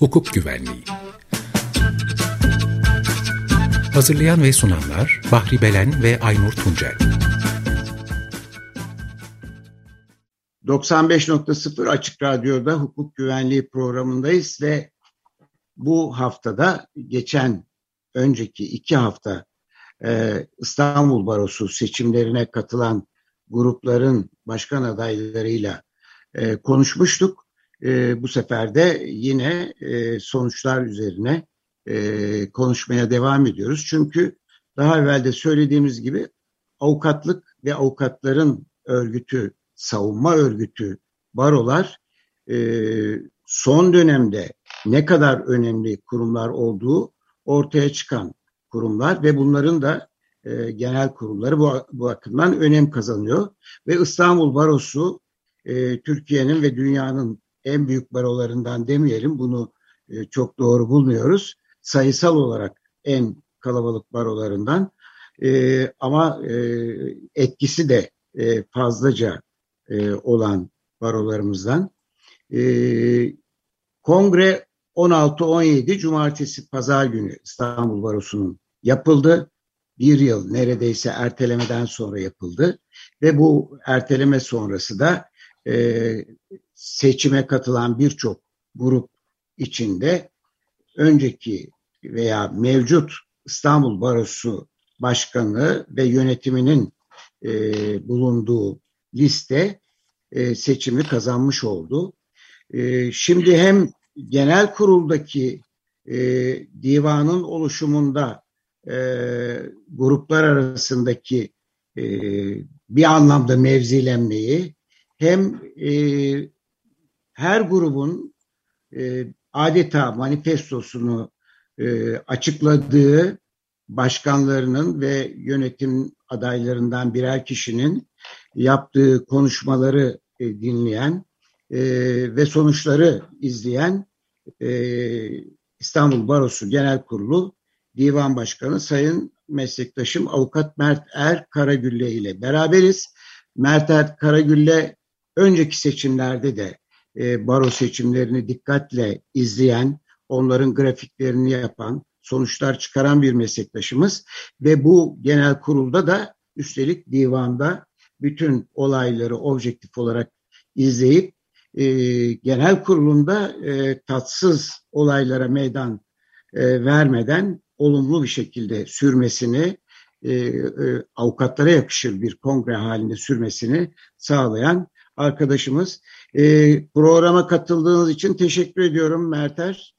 Hukuk Güvenliği Hazırlayan ve sunanlar Bahri Belen ve Aynur Tuncel 95.0 Açık Radyo'da hukuk güvenliği programındayız ve bu haftada geçen önceki iki hafta e, İstanbul Barosu seçimlerine katılan grupların başkan adaylarıyla e, konuşmuştuk. E, bu sefer de yine e, sonuçlar üzerine e, konuşmaya devam ediyoruz. Çünkü daha evvel de söylediğimiz gibi avukatlık ve avukatların örgütü, savunma örgütü, barolar e, son dönemde ne kadar önemli kurumlar olduğu ortaya çıkan kurumlar ve bunların da e, genel kurulları bu, bu bakımdan önem kazanıyor. Ve İstanbul Barosu e, Türkiye'nin ve dünyanın en büyük barolarından demeyelim bunu e, çok doğru bulmuyoruz. Sayısal olarak en kalabalık barolarından e, ama e, etkisi de fazlaca olan barolarımızdan. Kongre 16-17 Cumartesi Pazar günü İstanbul Barosu'nun yapıldı. Bir yıl neredeyse ertelemeden sonra yapıldı ve bu erteleme sonrası da e, seçime katılan birçok grup içinde önceki veya mevcut İstanbul Barosu Başkanı ve yönetiminin e, bulunduğu liste e, seçimi kazanmış oldu. E, şimdi hem genel kuruldaki e, divanın oluşumunda e, gruplar arasındaki e, bir anlamda mevzilenmeyi hem e, her grubun e, adeta manifestosunu e, açıkladığı başkanlarının ve yönetim adaylarından birer kişinin yaptığı konuşmaları e, dinleyen e, ve sonuçları izleyen e, İstanbul Barosu Genel Kurulu Divan Başkanı Sayın meslektaşım Avukat Mert Er Karagülle ile beraberiz. Mert Er Karagülle önceki seçimlerde de e, baro seçimlerini dikkatle izleyen, onların grafiklerini yapan, sonuçlar çıkaran bir meslektaşımız ve bu genel kurulda da üstelik divanda bütün olayları objektif olarak izleyip e, genel kurulunda e, tatsız olaylara meydan e, vermeden olumlu bir şekilde sürmesini e, e, avukatlara yakışır bir kongre halinde sürmesini sağlayan arkadaşımız. E, programa katıldığınız için teşekkür ediyorum Merter.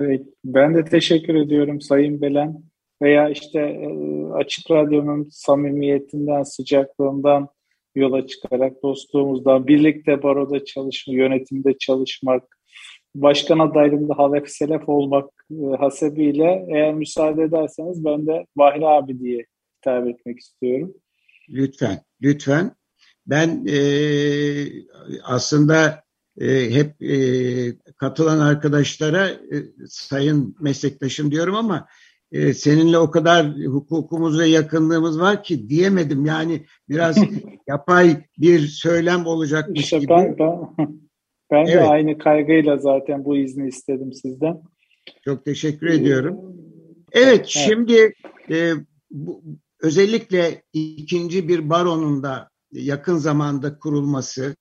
Ee, ben de teşekkür ediyorum Sayın Belen veya işte e, Açık Radyo'nun samimiyetinden, sıcaklığından yola çıkarak dostluğumuzdan birlikte baroda çalışma, yönetimde çalışmak, başkan adaylığında halef selef olmak e, hasebiyle eğer müsaade ederseniz ben de Vahri abi diye hitap etmek istiyorum. Lütfen, lütfen. Ben e, aslında e, hep e, katılan arkadaşlara e, sayın meslektaşım diyorum ama e, seninle o kadar hukukumuz ve yakınlığımız var ki diyemedim. Yani biraz yapay bir söylem olacakmış işte gibi. Ben, ben, ben evet. de aynı kaygıyla zaten bu izni istedim sizden. Çok teşekkür ediyorum. Evet, evet. şimdi e, bu, özellikle ikinci bir baronun da yakın zamanda kurulması,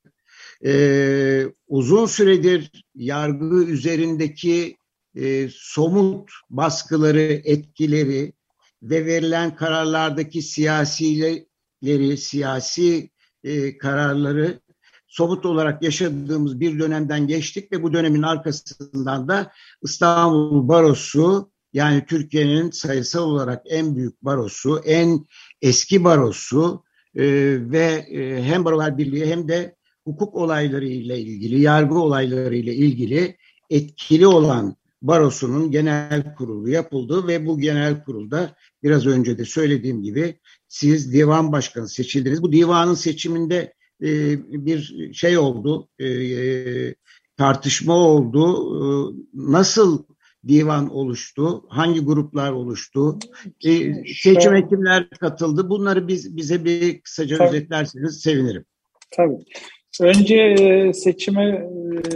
e, uzun süredir yargı üzerindeki e, somut baskıları, etkileri ve verilen kararlardaki siyasileri, siyasi e, kararları somut olarak yaşadığımız bir dönemden geçtik ve bu dönemin arkasından da İstanbul Barosu yani Türkiye'nin sayısal olarak en büyük barosu, en eski barosu e, ve e, hem Barolar Birliği hem de hukuk olayları ile ilgili, yargı olayları ile ilgili etkili olan barosunun genel kurulu yapıldı ve bu genel kurulda biraz önce de söylediğim gibi siz divan başkanı seçildiniz. Bu divanın seçiminde e, bir şey oldu, e, tartışma oldu. E, nasıl divan oluştu? Hangi gruplar oluştu? E, seçime kimler katıldı? Bunları biz bize bir kısaca Tabii. özetlerseniz sevinirim. Tabii. Önce e, seçime e,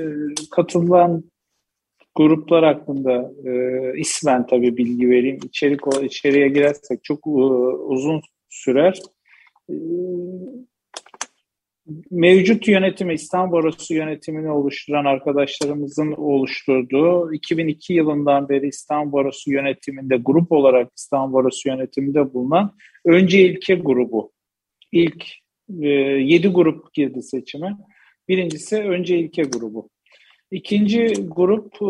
katılan gruplar hakkında e, ismen tabii bilgi vereyim. İçerik içeriye girersek çok e, uzun sürer. E, mevcut yönetimi İstanbul Barosu yönetimini oluşturan arkadaşlarımızın oluşturduğu 2002 yılından beri İstanbul Barosu yönetiminde grup olarak İstanbul Barosu yönetiminde bulunan önce ilke grubu. İlk e, 7 grup girdi seçime. Birincisi önce ilke grubu. İkinci grup e,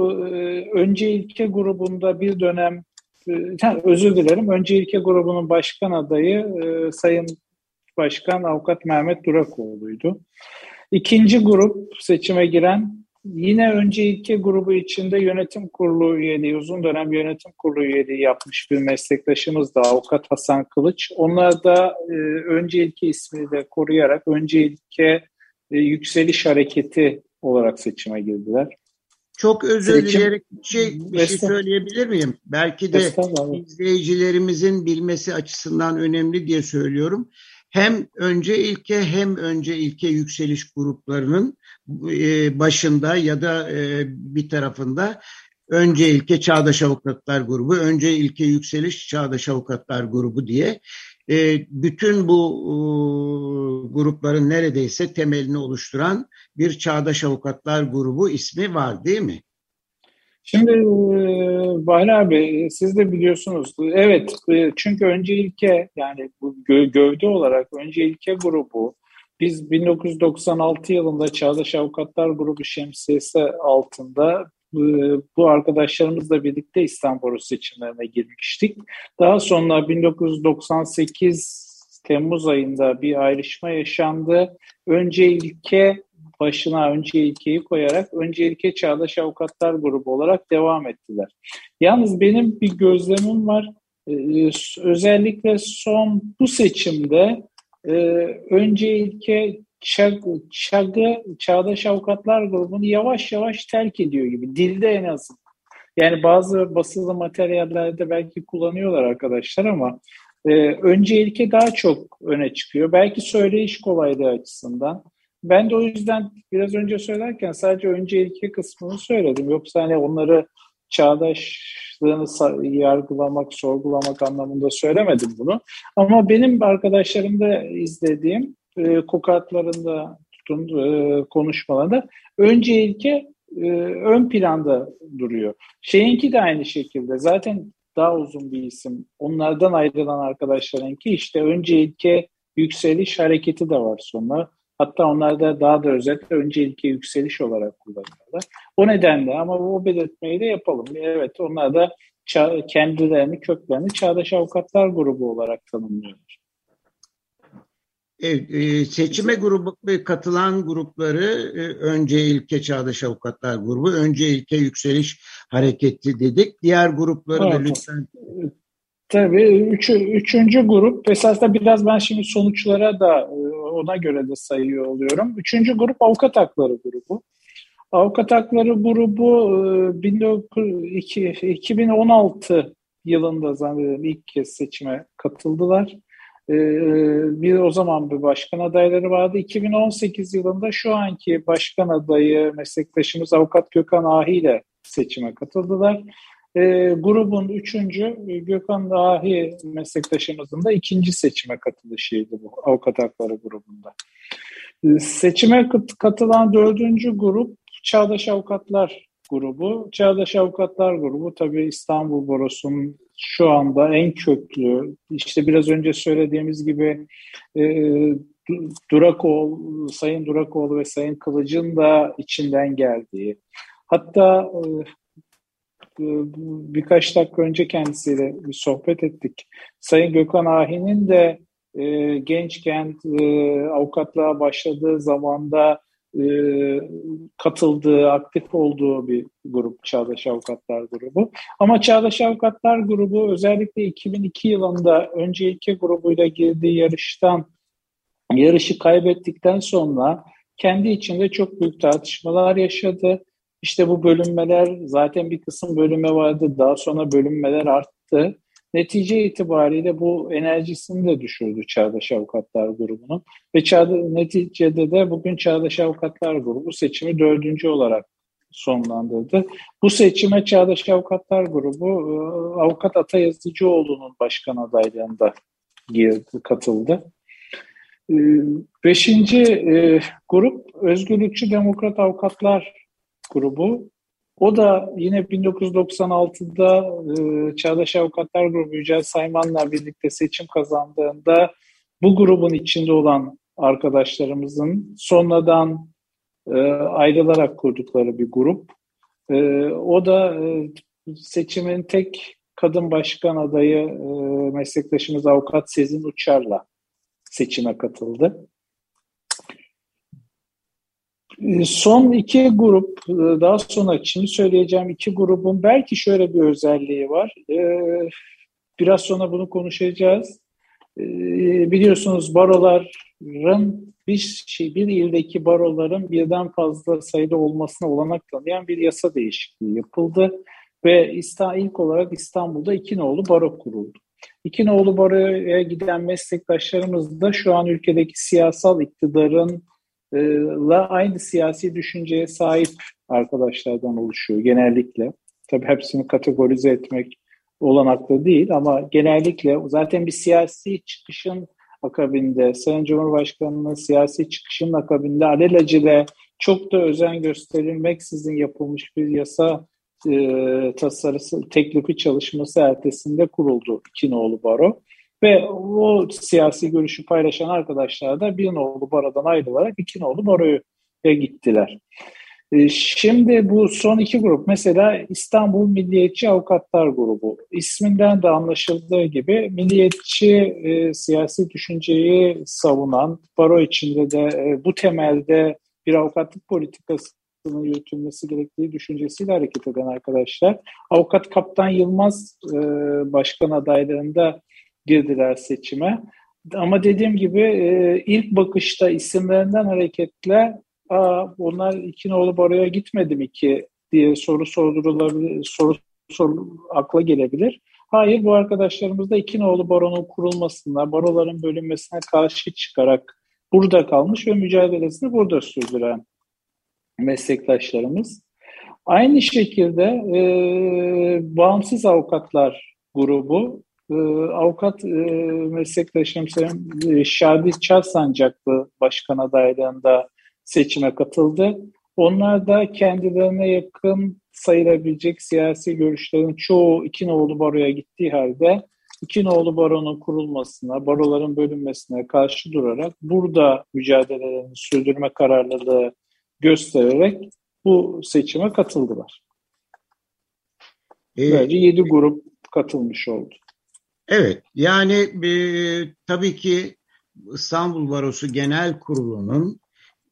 önce ilke grubunda bir dönem e, özür dilerim. Önce ilke grubunun başkan adayı e, Sayın Başkan Avukat Mehmet Durakoğlu'ydu. İkinci grup seçime giren yine önce ilke grubu içinde yönetim kurulu üyeliği, uzun dönem yönetim kurulu üyeliği yapmış bir meslektaşımız da Avukat Hasan Kılıç. Onlar da e, önce ilke ismini de koruyarak önce ilke e, yükseliş hareketi olarak seçime girdiler. Çok özür dileyerek bir şey, bir şey söyleyebilir miyim? Belki de izleyicilerimizin bilmesi açısından önemli diye söylüyorum. Hem önce ilke hem önce ilke yükseliş gruplarının e, başında ya da e, bir tarafında önce ilke Çağdaş Avukatlar Grubu, önce ilke yükseliş Çağdaş Avukatlar Grubu diye e, bütün bu grupların neredeyse temelini oluşturan bir Çağdaş Avukatlar Grubu ismi var değil mi? Şimdi Bahri abi siz de biliyorsunuz. Evet çünkü önce ilke yani bu gövde olarak önce ilke grubu biz 1996 yılında Çağdaş Avukatlar Grubu şemsiyesi altında bu arkadaşlarımızla birlikte İstanbul seçimlerine girmiştik. Daha sonra 1998 Temmuz ayında bir ayrışma yaşandı. Önce ilke başına önce ilkeyi koyarak önce ilke Çağdaş Avukatlar Grubu olarak devam ettiler. Yalnız benim bir gözlemim var. Ee, özellikle son bu seçimde e, önce ilke Çag, Çag'ı Çağdaş Avukatlar Grubu'nu yavaş yavaş terk ediyor gibi. Dilde en azından. Yani bazı basılı materyallerde belki kullanıyorlar arkadaşlar ama e, önce ilke daha çok öne çıkıyor. Belki söyleyiş kolaylığı açısından. Ben de o yüzden biraz önce söylerken sadece önce ilke kısmını söyledim. Yoksa hani onları çağdaşlığını yargılamak, sorgulamak anlamında söylemedim bunu. Ama benim arkadaşlarımda izlediğim e, kokatlarında tutun e, konuşmalarında önce ilke e, ön planda duruyor. Şeyinki de aynı şekilde. Zaten daha uzun bir isim. Onlardan ayrılan arkadaşlarınki işte önce ilke yükseliş hareketi de var sonra. Hatta onlar da daha da özetle önce ilke yükseliş olarak kullanıyorlar. O nedenle ama o belirtmeyi de yapalım. Evet onlar da kendilerini, köklerini Çağdaş Avukatlar Grubu olarak tanımlıyorlar. Evet, e, seçime grubu katılan grupları e, önce ilke Çağdaş Avukatlar Grubu, önce ilke Yükseliş Hareketi dedik. Diğer grupları evet. da lütfen. Tabii üç, üçüncü grup esasında biraz ben şimdi sonuçlara da e, ona göre de sayıyor oluyorum. Üçüncü grup avukat hakları grubu. Avukat hakları grubu 2016 yılında zannederim ilk kez seçime katıldılar. Ee, bir o zaman bir başkan adayları vardı. 2018 yılında şu anki başkan adayı meslektaşımız Avukat Gökhan Ahi ile seçime katıldılar. E, grubun üçüncü Gökhan Ahi meslektaşımızın da ikinci seçime katılışıydı bu avukat hakları grubunda. E, seçime katılan dördüncü grup Çağdaş Avukatlar grubu. Çağdaş Avukatlar grubu tabii İstanbul Barosu'nun şu anda en köklü, işte biraz önce söylediğimiz gibi e, Durakoğlu, Sayın Durakoğlu ve Sayın Kılıç'ın da içinden geldiği, hatta e, birkaç dakika önce kendisiyle bir sohbet ettik. Sayın Gökhan Ahi'nin de e, gençken e, avukatlığa başladığı zamanda e, katıldığı, aktif olduğu bir grup Çağdaş Avukatlar Grubu. Ama Çağdaş Avukatlar Grubu özellikle 2002 yılında önce iki grubuyla girdiği yarıştan yarışı kaybettikten sonra kendi içinde çok büyük tartışmalar yaşadı. İşte bu bölünmeler zaten bir kısım bölünme vardı. Daha sonra bölünmeler arttı. Netice itibariyle bu enerjisini de düşürdü Çağdaş Avukatlar grubunun. Ve çağda, neticede de bugün Çağdaş Avukatlar grubu seçimi dördüncü olarak sonlandırdı. Bu seçime Çağdaş Avukatlar grubu e, Avukat Ata Yazıcıoğlu'nun başkan adaylığında girdi, katıldı. E, beşinci e, grup Özgürlükçü Demokrat Avukatlar grubu. O da yine 1996'da e, Çağdaş Avukatlar Grubu Yücel Sayman'la birlikte seçim kazandığında bu grubun içinde olan arkadaşlarımızın sonradan e, ayrılarak kurdukları bir grup. E, o da e, seçimin tek kadın başkan adayı e, meslektaşımız avukat Sezin Uçar'la seçime katıldı. Son iki grup, e, daha sonra şimdi söyleyeceğim iki grubun belki şöyle bir özelliği var. Ee, biraz sonra bunu konuşacağız. Ee, biliyorsunuz baroların bir şey bir ildeki baroların birden fazla sayıda olmasına olanak tanıyan bir yasa değişikliği yapıldı ve ilk olarak İstanbul'da iki nolu baro kuruldu. İki nolu baroya giden meslektaşlarımız da şu an ülkedeki siyasal iktidarın la aynı siyasi düşünceye sahip arkadaşlardan oluşuyor genellikle. Tabii hepsini kategorize etmek olanaklı değil ama genellikle zaten bir siyasi çıkışın akabinde, Sayın Cumhurbaşkanı'nın siyasi çıkışının akabinde alelacele çok da özen gösterilmeksizin yapılmış bir yasa e, tasarısı, teklifi çalışması ertesinde kuruldu İki Nolu Baro. Ve o siyasi görüşü paylaşan arkadaşlar da bir nolu barodan ayrılarak iki nolu baroya gittiler. E, şimdi bu son iki grup mesela İstanbul Milliyetçi Avukatlar Grubu isminden de anlaşıldığı gibi milliyetçi e, siyasi düşünceyi savunan baro içinde de e, bu temelde bir avukatlık politikasının yürütülmesi gerektiği düşüncesiyle hareket eden arkadaşlar. Avukat Kaptan Yılmaz e, başkan adaylığında girdiler seçime. Ama dediğim gibi e, ilk bakışta isimlerinden hareketle Aa, onlar iki nolu baroya gitmedi mi ki diye soru sordurulabilir, soru, soru akla gelebilir. Hayır bu arkadaşlarımız da iki nolu baronun kurulmasına, baroların bölünmesine karşı çıkarak burada kalmış ve mücadelesini burada sürdüren meslektaşlarımız. Aynı şekilde e, bağımsız avukatlar grubu e, avukat e, meslektaşım Sayın e, Şadi Çarsancaklı başkan adaylığında seçime katıldı. Onlar da kendilerine yakın sayılabilecek siyasi görüşlerin çoğu İkinoğlu Baro'ya gittiği halde İkinoğlu Baro'nun kurulmasına, baroların bölünmesine karşı durarak burada mücadelelerini sürdürme kararlılığı göstererek bu seçime katıldılar. Ee, Böylece yedi grup katılmış oldu. Evet, yani e, tabii ki İstanbul Barosu Genel Kurulu'nun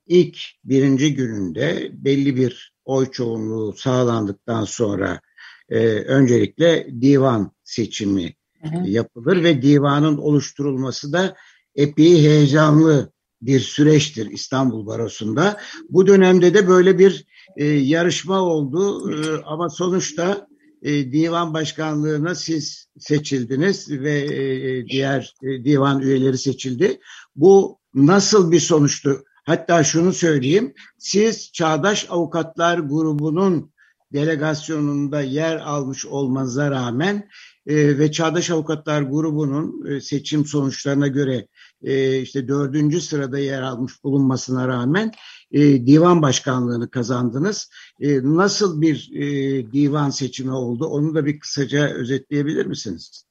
ilk birinci gününde belli bir oy çoğunluğu sağlandıktan sonra e, öncelikle divan seçimi hı hı. yapılır ve divanın oluşturulması da epey heyecanlı bir süreçtir İstanbul Barosu'nda. Bu dönemde de böyle bir e, yarışma oldu e, ama sonuçta e, divan başkanlığına siz seçildiniz ve e, diğer e, divan üyeleri seçildi. Bu nasıl bir sonuçtu? Hatta şunu söyleyeyim, siz Çağdaş Avukatlar grubunun delegasyonunda yer almış olmanıza rağmen e, ve Çağdaş Avukatlar grubunun e, seçim sonuçlarına göre e, işte dördüncü sırada yer almış bulunmasına rağmen e, divan başkanlığını kazandınız. E, nasıl bir e, divan seçimi oldu? Onu da bir kısaca özetleyebilir misiniz?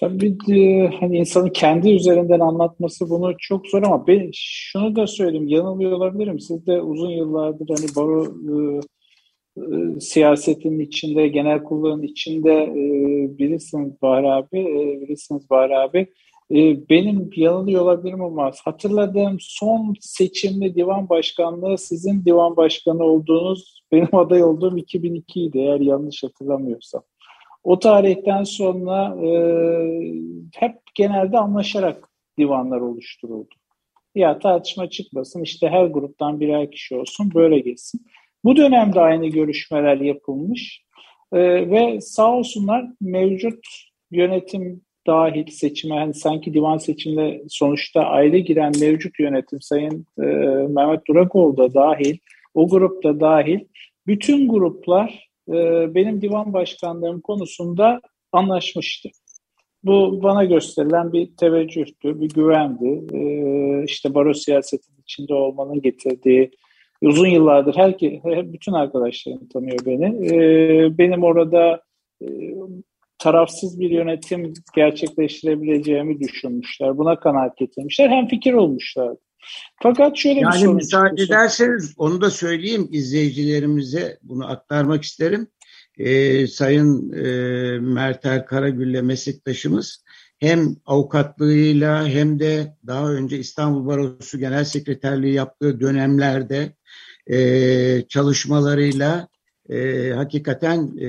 Tabii e, hani insanın kendi üzerinden anlatması bunu çok zor ama ben şunu da söyleyeyim yanılıyor olabilirim. Siz de uzun yıllardır hani baro e, e, siyasetin içinde, genel kurulun içinde e, bilirsiniz Bahar abi, e, bilirsiniz Bahar abi. E, benim yanılıyor olabilirim ama hatırladığım son seçimli divan başkanlığı sizin divan başkanı olduğunuz, benim aday olduğum 2002 idi eğer yanlış hatırlamıyorsam. O tarihten sonra e, hep genelde anlaşarak divanlar oluşturuldu. Ya tartışma çıkmasın işte her gruptan birer kişi olsun böyle geçsin. Bu dönemde aynı görüşmeler yapılmış e, ve sağ olsunlar mevcut yönetim dahil seçime hani sanki divan seçiminde sonuçta aile giren mevcut yönetim Sayın e, Mehmet Durakoğlu da dahil o grupta dahil bütün gruplar e, benim divan başkanlığım konusunda anlaşmıştı. Bu bana gösterilen bir teveccühtü, bir güvendi. Ee, işte baro siyasetinin içinde olmanın getirdiği uzun yıllardır herkes, bütün arkadaşlarım tanıyor beni. Ee, benim orada e, tarafsız bir yönetim gerçekleştirebileceğimi düşünmüşler. Buna kanaat getirmişler. Hem fikir olmuşlar. Fakat şöyle yani bir sorun müsaade ederseniz onu da söyleyeyim izleyicilerimize bunu aktarmak isterim e, Sayın e, Mertel Karagül'le meslektaşımız hem avukatlığıyla hem de daha önce İstanbul Barosu Genel Sekreterliği yaptığı dönemlerde e, çalışmalarıyla e, hakikaten e,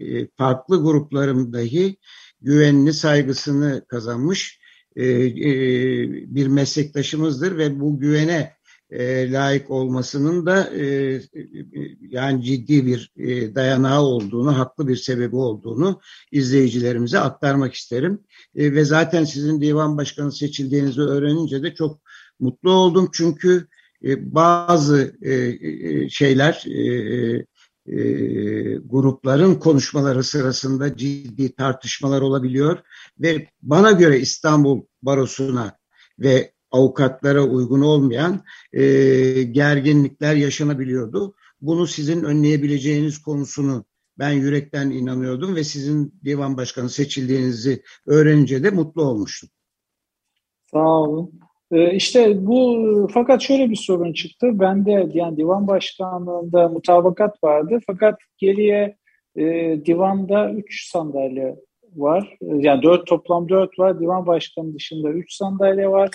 e, farklı grupların dahi güvenini, saygısını kazanmış e, e, bir meslektaşımızdır ve bu güvene e, layık olmasının da e, yani ciddi bir e, dayanağı olduğunu, haklı bir sebebi olduğunu izleyicilerimize aktarmak isterim. E, ve zaten sizin divan başkanı seçildiğinizi öğrenince de çok mutlu oldum. Çünkü e, bazı e, e, şeyler grupların konuşmaları sırasında ciddi tartışmalar olabiliyor ve bana göre İstanbul Barosu'na ve avukatlara uygun olmayan gerginlikler yaşanabiliyordu. Bunu sizin önleyebileceğiniz konusunu ben yürekten inanıyordum ve sizin divan başkanı seçildiğinizi öğrenince de mutlu olmuştum. Sağ olun. Ee, işte bu fakat şöyle bir sorun çıktı. Ben de yani divan başkanlığında mutabakat vardı. Fakat geriye e, divanda 3 sandalye var. Yani 4 toplam 4 var. Divan başkanı dışında 3 sandalye var.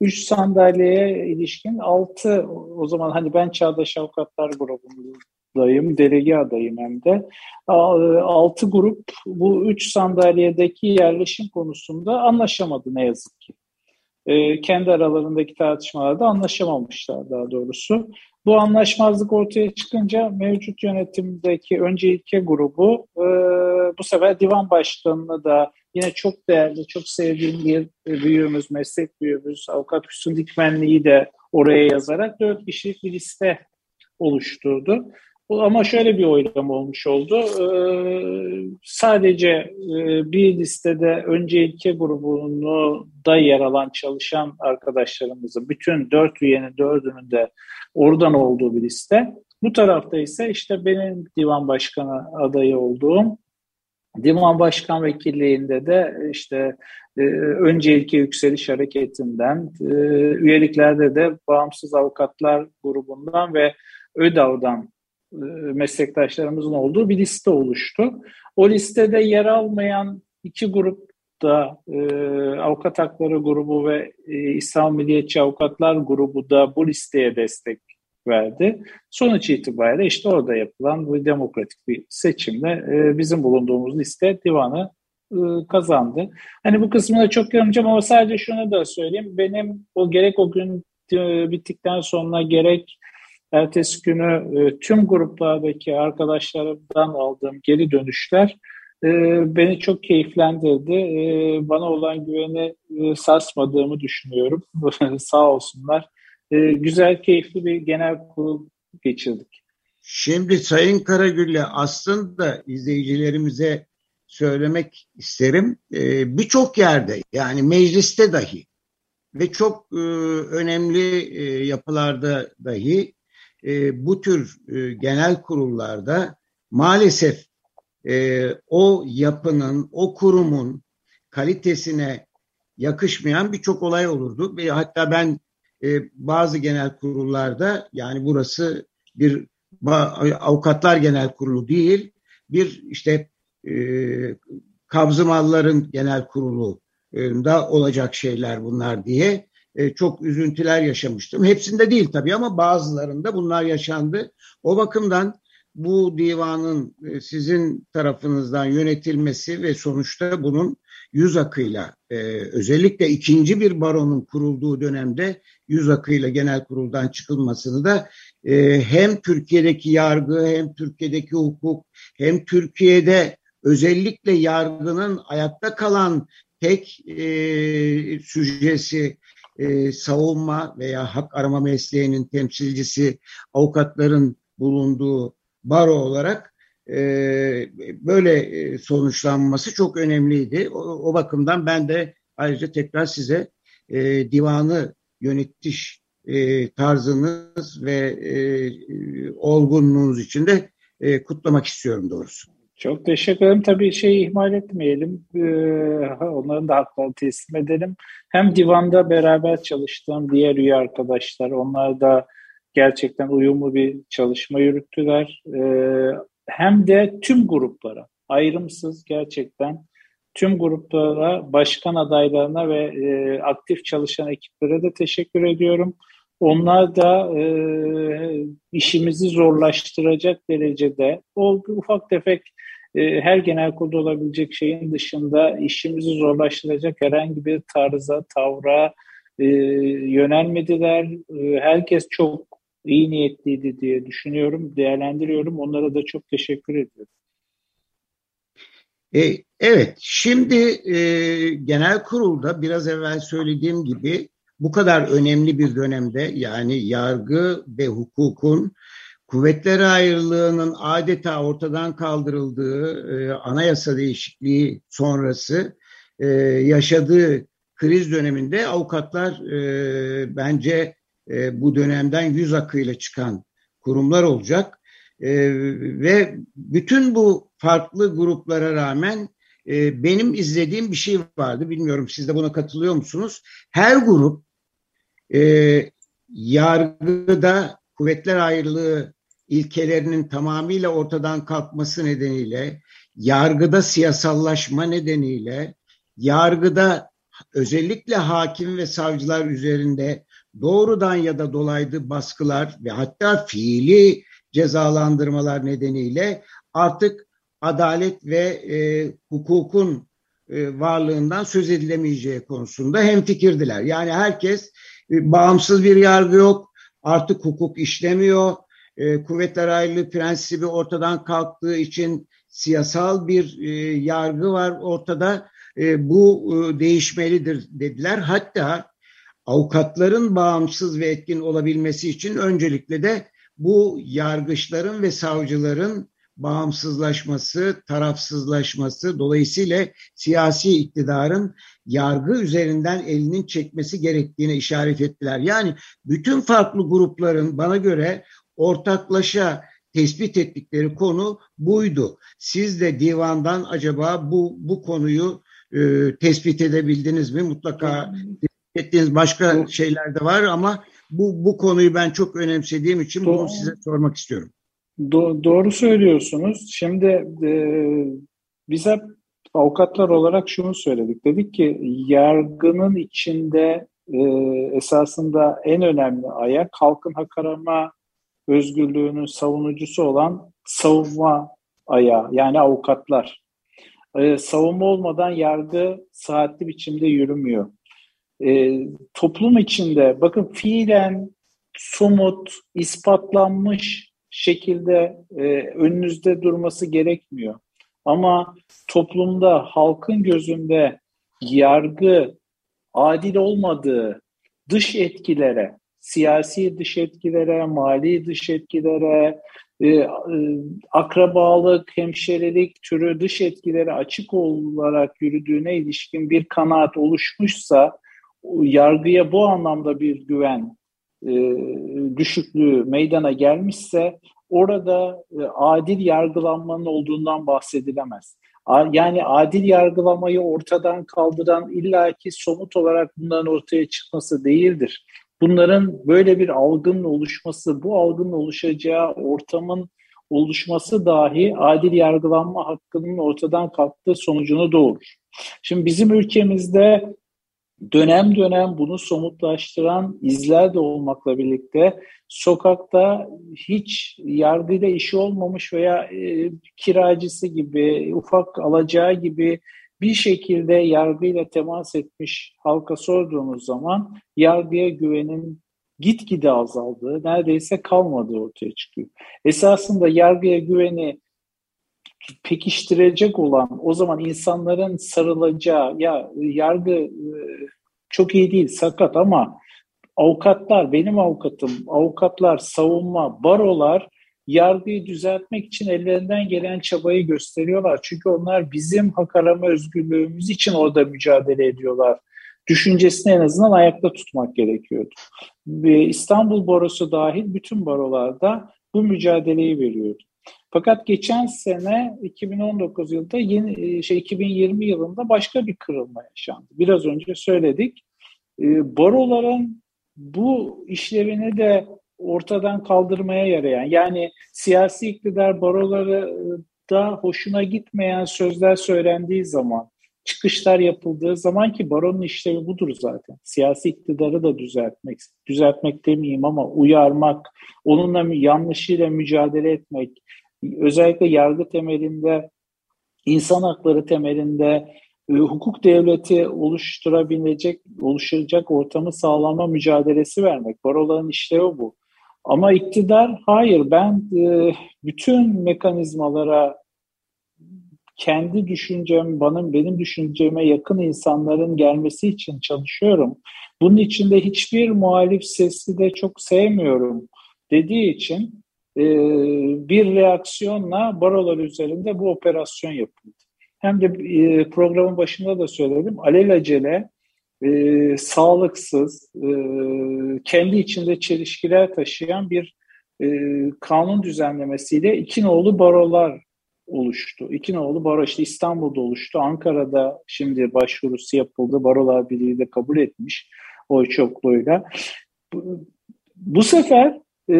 3 sandalyeye ilişkin 6 o zaman hani ben Çağdaş Avukatlar grubundayım, delege adayım hem de. 6 grup bu 3 sandalyedeki yerleşim konusunda anlaşamadı ne yazık ki. E, kendi aralarındaki tartışmalarda anlaşamamışlar daha doğrusu. Bu anlaşmazlık ortaya çıkınca mevcut yönetimdeki önce ilke grubu e, bu sefer divan başkanını da Yine çok değerli, çok sevdiğim bir büyüğümüz, meslek büyüğümüz Avukat Hüsnü Dikmenli'yi de oraya yazarak dört kişilik bir liste oluşturdu. Ama şöyle bir oylama olmuş oldu. Ee, sadece e, bir listede önce ilke grubunu da yer alan çalışan arkadaşlarımızın bütün dört üyenin dördünün de oradan olduğu bir liste. Bu tarafta ise işte benim divan başkanı adayı olduğum Divan Başkan Vekilliğinde de işte e, öncelikli yükseliş hareketinden, e, üyeliklerde de bağımsız avukatlar grubundan ve ÖDAV'dan meslektaşlarımızın olduğu bir liste oluştu. O listede yer almayan iki grup da e, Avukat Hakları Grubu ve e, İslam Milliyetçi Avukatlar Grubu da bu listeye destek verdi. Sonuç itibariyle işte orada yapılan bu demokratik bir seçimle e, bizim bulunduğumuz liste divanı e, kazandı. Hani bu kısmına çok yorumcam ama sadece şunu da söyleyeyim. Benim o gerek o gün e, bittikten sonra gerek ertesi günü e, tüm gruplardaki arkadaşlarımdan aldığım geri dönüşler e, beni çok keyiflendirdi. E, bana olan güveni sarsmadığımı düşünüyorum. Sağ olsunlar güzel, keyifli bir genel kurul geçirdik. Şimdi Sayın Karagül'le aslında izleyicilerimize söylemek isterim. Birçok yerde yani mecliste dahi ve çok önemli yapılarda dahi e, bu tür e, genel kurullarda maalesef e, o yapının, o kurumun kalitesine yakışmayan birçok olay olurdu. Ve hatta ben e, bazı genel kurullarda yani burası bir avukatlar genel kurulu değil bir işte e, kabzı malların genel kurulu da olacak şeyler bunlar diye e, çok üzüntüler yaşamıştım. Hepsinde değil tabii ama bazılarında bunlar yaşandı. O bakımdan bu divanın e, sizin tarafınızdan yönetilmesi ve sonuçta bunun yüz akıyla e, özellikle ikinci bir baronun kurulduğu dönemde yüz akıyla genel kuruldan çıkılmasını da hem Türkiye'deki yargı hem Türkiye'deki hukuk hem Türkiye'de özellikle yargının ayakta kalan tek e, süjesi e, savunma veya hak arama mesleğinin temsilcisi avukatların bulunduğu baro olarak e, böyle e, sonuçlanması çok önemliydi. O, o bakımdan ben de ayrıca tekrar size e, divanı yönetiş e, tarzınız ve e, olgunluğunuz için de e, kutlamak istiyorum doğrusu. Çok teşekkür ederim. Tabii şeyi ihmal etmeyelim. Ee, onların da haklarını teslim edelim. Hem divanda beraber çalıştığım diğer üye arkadaşlar, onlar da gerçekten uyumlu bir çalışma yürüttüler. Ee, hem de tüm gruplara, ayrımsız gerçekten tüm gruplara, başkan adaylarına ve e, aktif çalışan ekiplere de teşekkür ediyorum. Onlar da e, işimizi zorlaştıracak derecede o ufak tefek her genel kurda olabilecek şeyin dışında işimizi zorlaştıracak herhangi bir tarza, tavra e, yönelmediler. E, herkes çok iyi niyetliydi diye düşünüyorum, değerlendiriyorum. Onlara da çok teşekkür ediyorum. E, evet, şimdi e, genel kurulda biraz evvel söylediğim gibi bu kadar önemli bir dönemde yani yargı ve hukukun kuvvetler ayrılığının adeta ortadan kaldırıldığı e, anayasa değişikliği sonrası e, yaşadığı kriz döneminde avukatlar e, bence e, bu dönemden yüz akıyla çıkan kurumlar olacak. E, ve bütün bu farklı gruplara rağmen e, benim izlediğim bir şey vardı. Bilmiyorum siz de buna katılıyor musunuz? Her grup e, yargıda kuvvetler ayrılığı ilkelerinin tamamıyla ortadan kalkması nedeniyle, yargıda siyasallaşma nedeniyle, yargıda özellikle hakim ve savcılar üzerinde doğrudan ya da dolaylı baskılar ve hatta fiili cezalandırmalar nedeniyle artık adalet ve e, hukukun e, varlığından söz edilemeyeceği konusunda hemfikirdiler. Yani herkes e, bağımsız bir yargı yok, artık hukuk işlemiyor, e, kuvvetler ayrılığı prensibi ortadan kalktığı için siyasal bir e, yargı var ortada. E, bu e, değişmelidir dediler. Hatta avukatların bağımsız ve etkin olabilmesi için öncelikle de bu yargıçların ve savcıların bağımsızlaşması, tarafsızlaşması, dolayısıyla siyasi iktidarın yargı üzerinden elinin çekmesi gerektiğine işaret ettiler. Yani bütün farklı grupların bana göre ortaklaşa tespit ettikleri konu buydu. Siz de divandan acaba bu bu konuyu e, tespit edebildiniz mi? Mutlaka ettiğiniz başka şeyler de var ama bu bu konuyu ben çok önemsediğim için bunu size sormak istiyorum. Do- doğru söylüyorsunuz. Şimdi e, biz hep avukatlar olarak şunu söyledik. Dedik ki yargının içinde e, esasında en önemli ayak halkın hak arama özgürlüğünün savunucusu olan savunma ayağı yani avukatlar. Ee, savunma olmadan yargı saatli biçimde yürümüyor. Ee, toplum içinde bakın fiilen somut, ispatlanmış şekilde e, önünüzde durması gerekmiyor. Ama toplumda halkın gözünde yargı adil olmadığı dış etkilere, siyasi dış etkilere, mali dış etkilere, e, e, akrabalık, hemşerilik türü dış etkilere açık olarak yürüdüğüne ilişkin bir kanaat oluşmuşsa, yargıya bu anlamda bir güven e, düşüklüğü meydana gelmişse, orada e, adil yargılanmanın olduğundan bahsedilemez. Yani adil yargılamayı ortadan kaldıran illaki somut olarak bunların ortaya çıkması değildir bunların böyle bir algının oluşması, bu algının oluşacağı ortamın oluşması dahi adil yargılanma hakkının ortadan kalktığı sonucunu doğurur. Şimdi bizim ülkemizde dönem dönem bunu somutlaştıran izler de olmakla birlikte sokakta hiç yargıyla işi olmamış veya e, kiracısı gibi, ufak alacağı gibi bir şekilde yargıyla temas etmiş halka sorduğumuz zaman yargıya güvenin gitgide azaldığı, neredeyse kalmadığı ortaya çıkıyor. Esasında yargıya güveni pekiştirecek olan o zaman insanların sarılacağı ya yargı e, çok iyi değil sakat ama avukatlar benim avukatım avukatlar savunma barolar yargıyı düzeltmek için ellerinden gelen çabayı gösteriyorlar. Çünkü onlar bizim hak arama özgürlüğümüz için orada mücadele ediyorlar. Düşüncesini en azından ayakta tutmak gerekiyordu. İstanbul Barosu dahil bütün barolarda bu mücadeleyi veriyordu. Fakat geçen sene 2019 yılında yeni şey 2020 yılında başka bir kırılma yaşandı. Biraz önce söyledik. E, baroların bu işlevini de ortadan kaldırmaya yarayan yani siyasi iktidar baroları da hoşuna gitmeyen sözler söylendiği zaman çıkışlar yapıldığı zaman ki baronun işlevi budur zaten. Siyasi iktidarı da düzeltmek, düzeltmek demeyeyim ama uyarmak, onunla yanlışıyla mücadele etmek, özellikle yargı temelinde, insan hakları temelinde e, hukuk devleti oluşturabilecek, oluşacak ortamı sağlama mücadelesi vermek. Baroların işlevi bu. Ama iktidar hayır ben e, bütün mekanizmalara kendi düşüncem, bana benim düşünceme yakın insanların gelmesi için çalışıyorum. Bunun içinde hiçbir muhalif sesi de çok sevmiyorum dediği için e, bir reaksiyonla barolar üzerinde bu operasyon yapıldı. Hem de e, programın başında da söyledim alelacele e, sağlıksız, e, kendi içinde çelişkiler taşıyan bir e, kanun düzenlemesiyle iki nolu barolar oluştu. İki nolu baro işte İstanbul'da oluştu. Ankara'da şimdi başvurusu yapıldı. Barolar Birliği de kabul etmiş oy çokluğuyla. Bu, bu sefer e,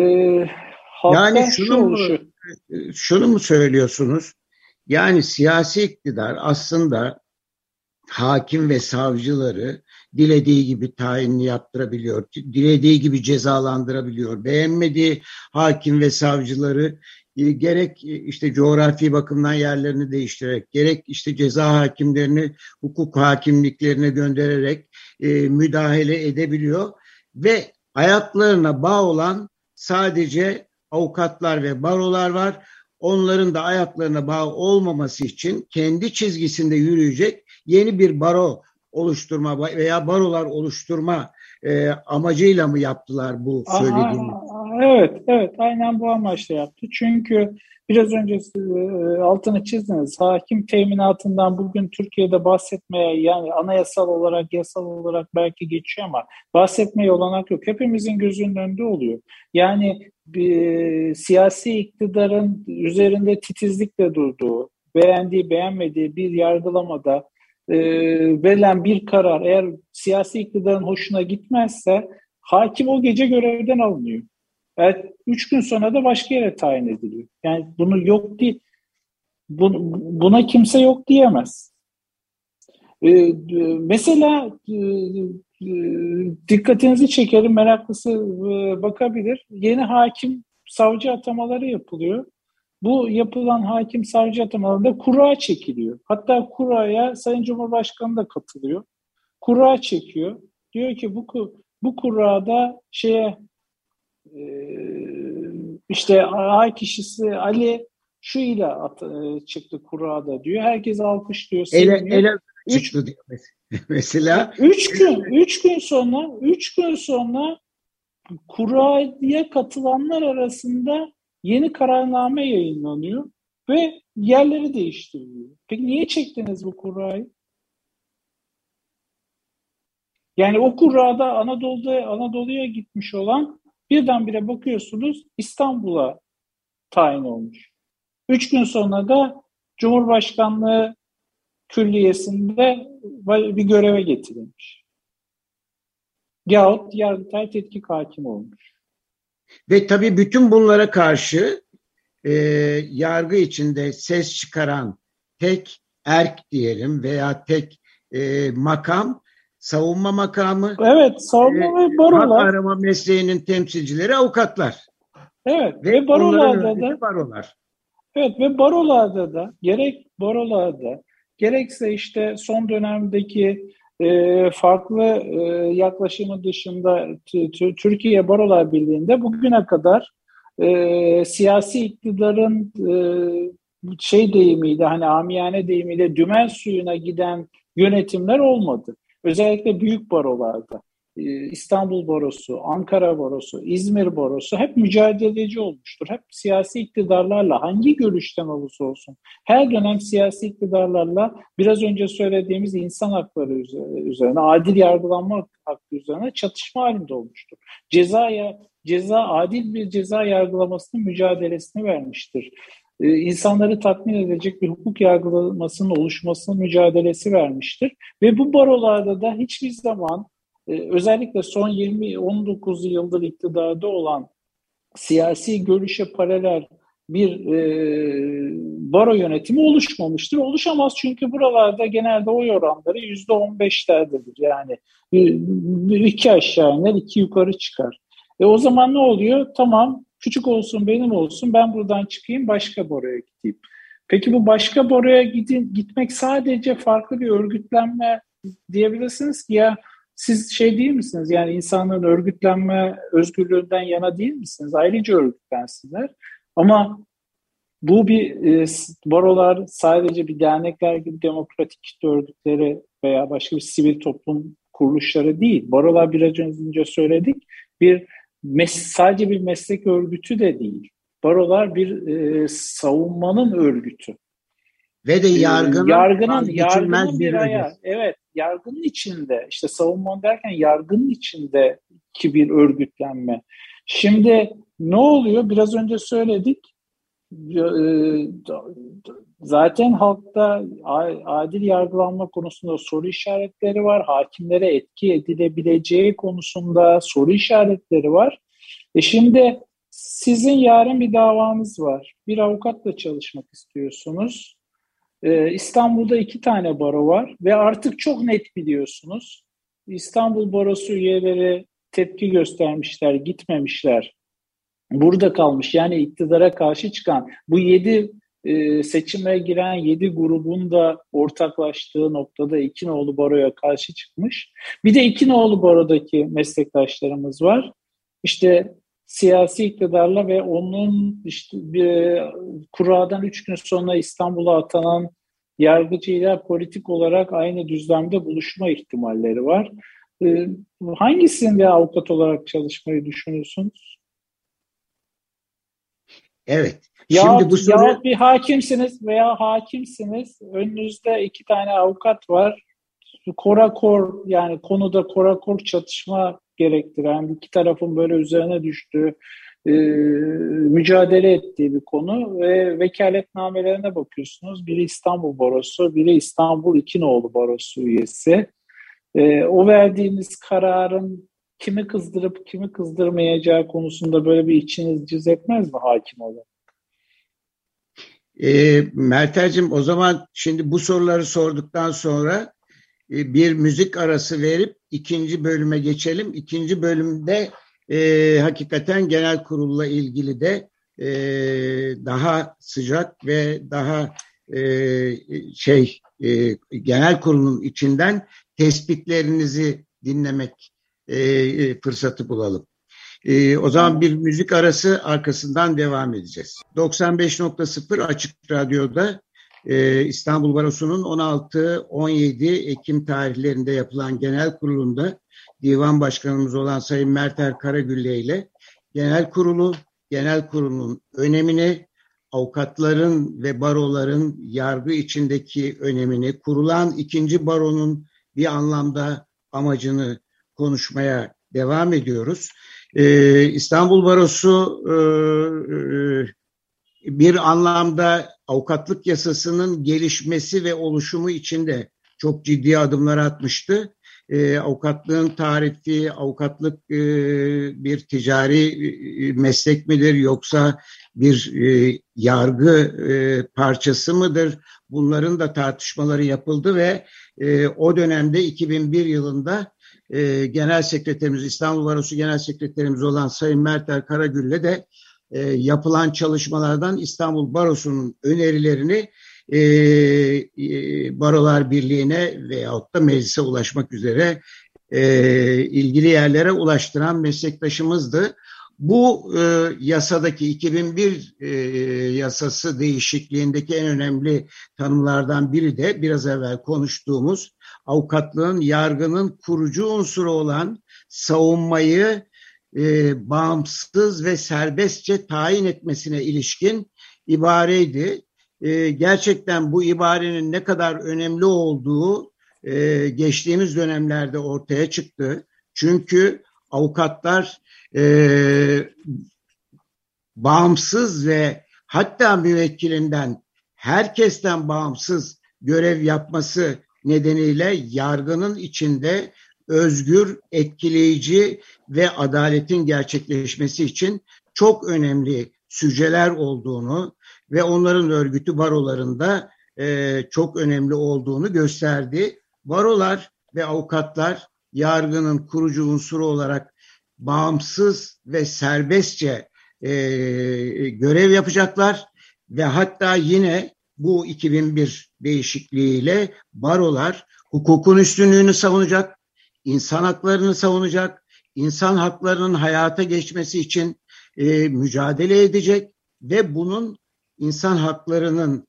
yani şunu mu, şunu mu söylüyorsunuz? Yani siyasi iktidar aslında hakim ve savcıları dilediği gibi tayinli yaptırabiliyor, dilediği gibi cezalandırabiliyor. Beğenmediği hakim ve savcıları e, gerek e, işte coğrafi bakımdan yerlerini değiştirerek, gerek işte ceza hakimlerini hukuk hakimliklerine göndererek e, müdahale edebiliyor ve ayaklarına bağ olan sadece avukatlar ve barolar var. Onların da ayaklarına bağ olmaması için kendi çizgisinde yürüyecek yeni bir baro oluşturma veya barolar oluşturma e, amacıyla mı yaptılar bu söylediğini? Evet, evet. Aynen bu amaçla yaptı. Çünkü biraz önce e, altını çizdiniz. Hakim teminatından bugün Türkiye'de bahsetmeye yani anayasal olarak, yasal olarak belki geçiyor ama bahsetmeye olanak yok. Hepimizin gözünün önünde oluyor. Yani bir, siyasi iktidarın üzerinde titizlikle durduğu, beğendiği, beğenmediği bir yargılamada e, verilen bir karar eğer siyasi iktidarın hoşuna gitmezse hakim o gece görevden alınıyor. Evet, üç gün sonra da başka yere tayin ediliyor. Yani bunu yok değil. buna kimse yok diyemez. Ee, mesela e, dikkatinizi çekerim, meraklısı e, bakabilir. Yeni hakim, savcı atamaları yapılıyor. Bu yapılan hakim savcı atamalarında kura çekiliyor. Hatta kuraya Sayın Cumhurbaşkanı da katılıyor. Kura çekiyor. Diyor ki bu bu kurada şeye işte A kişisi Ali şu ile at, e, çıktı kurada diyor. Herkes alkışlıyor. Ele, ele çıktı diyor mesela. Üç gün, üç gün sonra, üç gün sonra kuraya katılanlar arasında yeni kararname yayınlanıyor ve yerleri değiştiriliyor. Peki niye çektiniz bu kurayı? Yani o kurada Anadolu'da Anadolu'ya gitmiş olan birdenbire bakıyorsunuz İstanbul'a tayin olmuş. Üç gün sonra da Cumhurbaşkanlığı Külliyesi'nde bir göreve getirilmiş. Yahut Yargıtay Tetkik Hakim olmuş. Ve tabii bütün bunlara karşı e, yargı içinde ses çıkaran tek erk diyelim veya tek e, makam savunma makamı. Evet, savunma e, ve barolar. arama mesleğinin temsilcileri avukatlar. Evet ve, ve barolarda da barolar. Evet ve barolarda da gerek barolarda gerekse işte son dönemdeki e, farklı e, yaklaşımı dışında Türkiye Barolar Birliği'nde bugüne kadar e, siyasi iktidarın e, şey deyimiyle hani amiyane deyimiyle dümen suyuna giden yönetimler olmadı. Özellikle büyük barolarda. Ee, İstanbul Borosu, Ankara Borosu, İzmir Borosu hep mücadeleci olmuştur. Hep siyasi iktidarlarla hangi görüşten olursa olsun her dönem siyasi iktidarlarla biraz önce söylediğimiz insan hakları üzerine, adil yargılanma hakkı üzerine çatışma halinde olmuştur. Cezaya, ceza adil bir ceza yargılamasının mücadelesini vermiştir. Ee, insanları tatmin edecek bir hukuk yargılamasının oluşmasının mücadelesi vermiştir. Ve bu barolarda da hiçbir zaman e, özellikle son 20-19 yıldır iktidarda olan siyasi görüşe paralel bir e, baro yönetimi oluşmamıştır. Oluşamaz çünkü buralarda genelde oy oranları yüzde on beşlerdedir. Yani iki aşağı iner, iki yukarı çıkar. E o zaman ne oluyor? Tamam küçük olsun benim olsun ben buradan çıkayım başka boroya gideyim. Peki bu başka boroya gidin, gitmek sadece farklı bir örgütlenme diyebilirsiniz ki ya siz şey değil misiniz? Yani insanların örgütlenme özgürlüğünden yana değil misiniz? Ayrıca örgütlensinler. Ama bu bir e, barolar sadece bir dernekler gibi demokratik kitle örgütleri veya başka bir sivil toplum kuruluşları değil. Barolar biraz önce söyledik bir mes sadece bir meslek örgütü de değil. Barolar bir e, savunmanın örgütü. Ve de yargının, yargının, yargının bir ayağı. Evet, yargının içinde, işte savunma derken yargının içinde ki bir örgütlenme. Şimdi ne oluyor? Biraz önce söyledik. E, zaten halkta adil yargılanma konusunda soru işaretleri var. Hakimlere etki edilebileceği konusunda soru işaretleri var. E şimdi sizin yarın bir davanız var. Bir avukatla çalışmak istiyorsunuz. Ee, İstanbul'da iki tane baro var ve artık çok net biliyorsunuz. İstanbul Barosu üyeleri tepki göstermişler, gitmemişler. Burada kalmış yani iktidara karşı çıkan bu yedi e, seçime giren yedi grubun da ortaklaştığı noktada İkinoğlu Baro'ya karşı çıkmış. Bir de İkinoğlu Baro'daki meslektaşlarımız var. İşte siyasi iktidarla ve onun işte bir, kuradan üç gün sonra İstanbul'a atanan yargıcıyla politik olarak aynı düzlemde buluşma ihtimalleri var. Ee, hangisinde avukat olarak çalışmayı düşünüyorsunuz? Evet. Ya, Şimdi bu soru... ya bir hakimsiniz veya hakimsiniz. Önünüzde iki tane avukat var. Korakor yani konuda korakor çatışma gerektiren iki tarafın böyle üzerine düştüğü e, mücadele ettiği bir konu ve vekaletnamelerine bakıyorsunuz. Biri İstanbul Barosu, biri İstanbul İkinoğlu Barosu üyesi. E, o verdiğiniz kararın kimi kızdırıp kimi kızdırmayacağı konusunda böyle bir içiniz cız etmez mi hakim olarak? E, Mertel'cim o zaman şimdi bu soruları sorduktan sonra e, bir müzik arası verip ikinci bölüme geçelim. İkinci bölümde e, hakikaten genel kurulla ilgili de e, daha sıcak ve daha e, şey e, genel kurulun içinden tespitlerinizi dinlemek e, fırsatı bulalım. E, o zaman bir müzik arası arkasından devam edeceğiz. 95.0 Açık Radyo'da e, İstanbul Barosu'nun 16-17 Ekim tarihlerinde yapılan genel kurulunda divan başkanımız olan Sayın Merter Karagülle ile genel kurulu, genel kurulun önemini, avukatların ve baroların yargı içindeki önemini, kurulan ikinci baronun bir anlamda amacını konuşmaya devam ediyoruz. Ee, İstanbul Barosu e, e, bir anlamda avukatlık yasasının gelişmesi ve oluşumu içinde çok ciddi adımlar atmıştı e, avukatlığın tarifi, avukatlık e, bir ticari e, meslek midir yoksa bir e, yargı e, parçası mıdır? Bunların da tartışmaları yapıldı ve e, o dönemde 2001 yılında e, Genel Sekreterimiz, İstanbul Barosu Genel Sekreterimiz olan Sayın Mertel Karagül'le de e, yapılan çalışmalardan İstanbul Barosu'nun önerilerini e, e, Barolar Birliği'ne veyahut da meclise ulaşmak üzere e, ilgili yerlere ulaştıran meslektaşımızdı. Bu e, yasadaki 2001 e, yasası değişikliğindeki en önemli tanımlardan biri de biraz evvel konuştuğumuz avukatlığın yargının kurucu unsuru olan savunmayı e, bağımsız ve serbestçe tayin etmesine ilişkin ibareydi. E, gerçekten bu ibarenin ne kadar önemli olduğu e, geçtiğimiz dönemlerde ortaya çıktı. Çünkü avukatlar e, bağımsız ve hatta müvekkilinden herkesten bağımsız görev yapması nedeniyle yargının içinde özgür, etkileyici ve adaletin gerçekleşmesi için çok önemli süceler olduğunu ve onların örgütü barolarında e, çok önemli olduğunu gösterdi. Barolar ve avukatlar yargının kurucu unsuru olarak bağımsız ve serbestçe e, görev yapacaklar ve hatta yine bu 2001 değişikliğiyle barolar hukukun üstünlüğünü savunacak, insan haklarını savunacak, insan haklarının hayata geçmesi için e, mücadele edecek ve bunun insan haklarının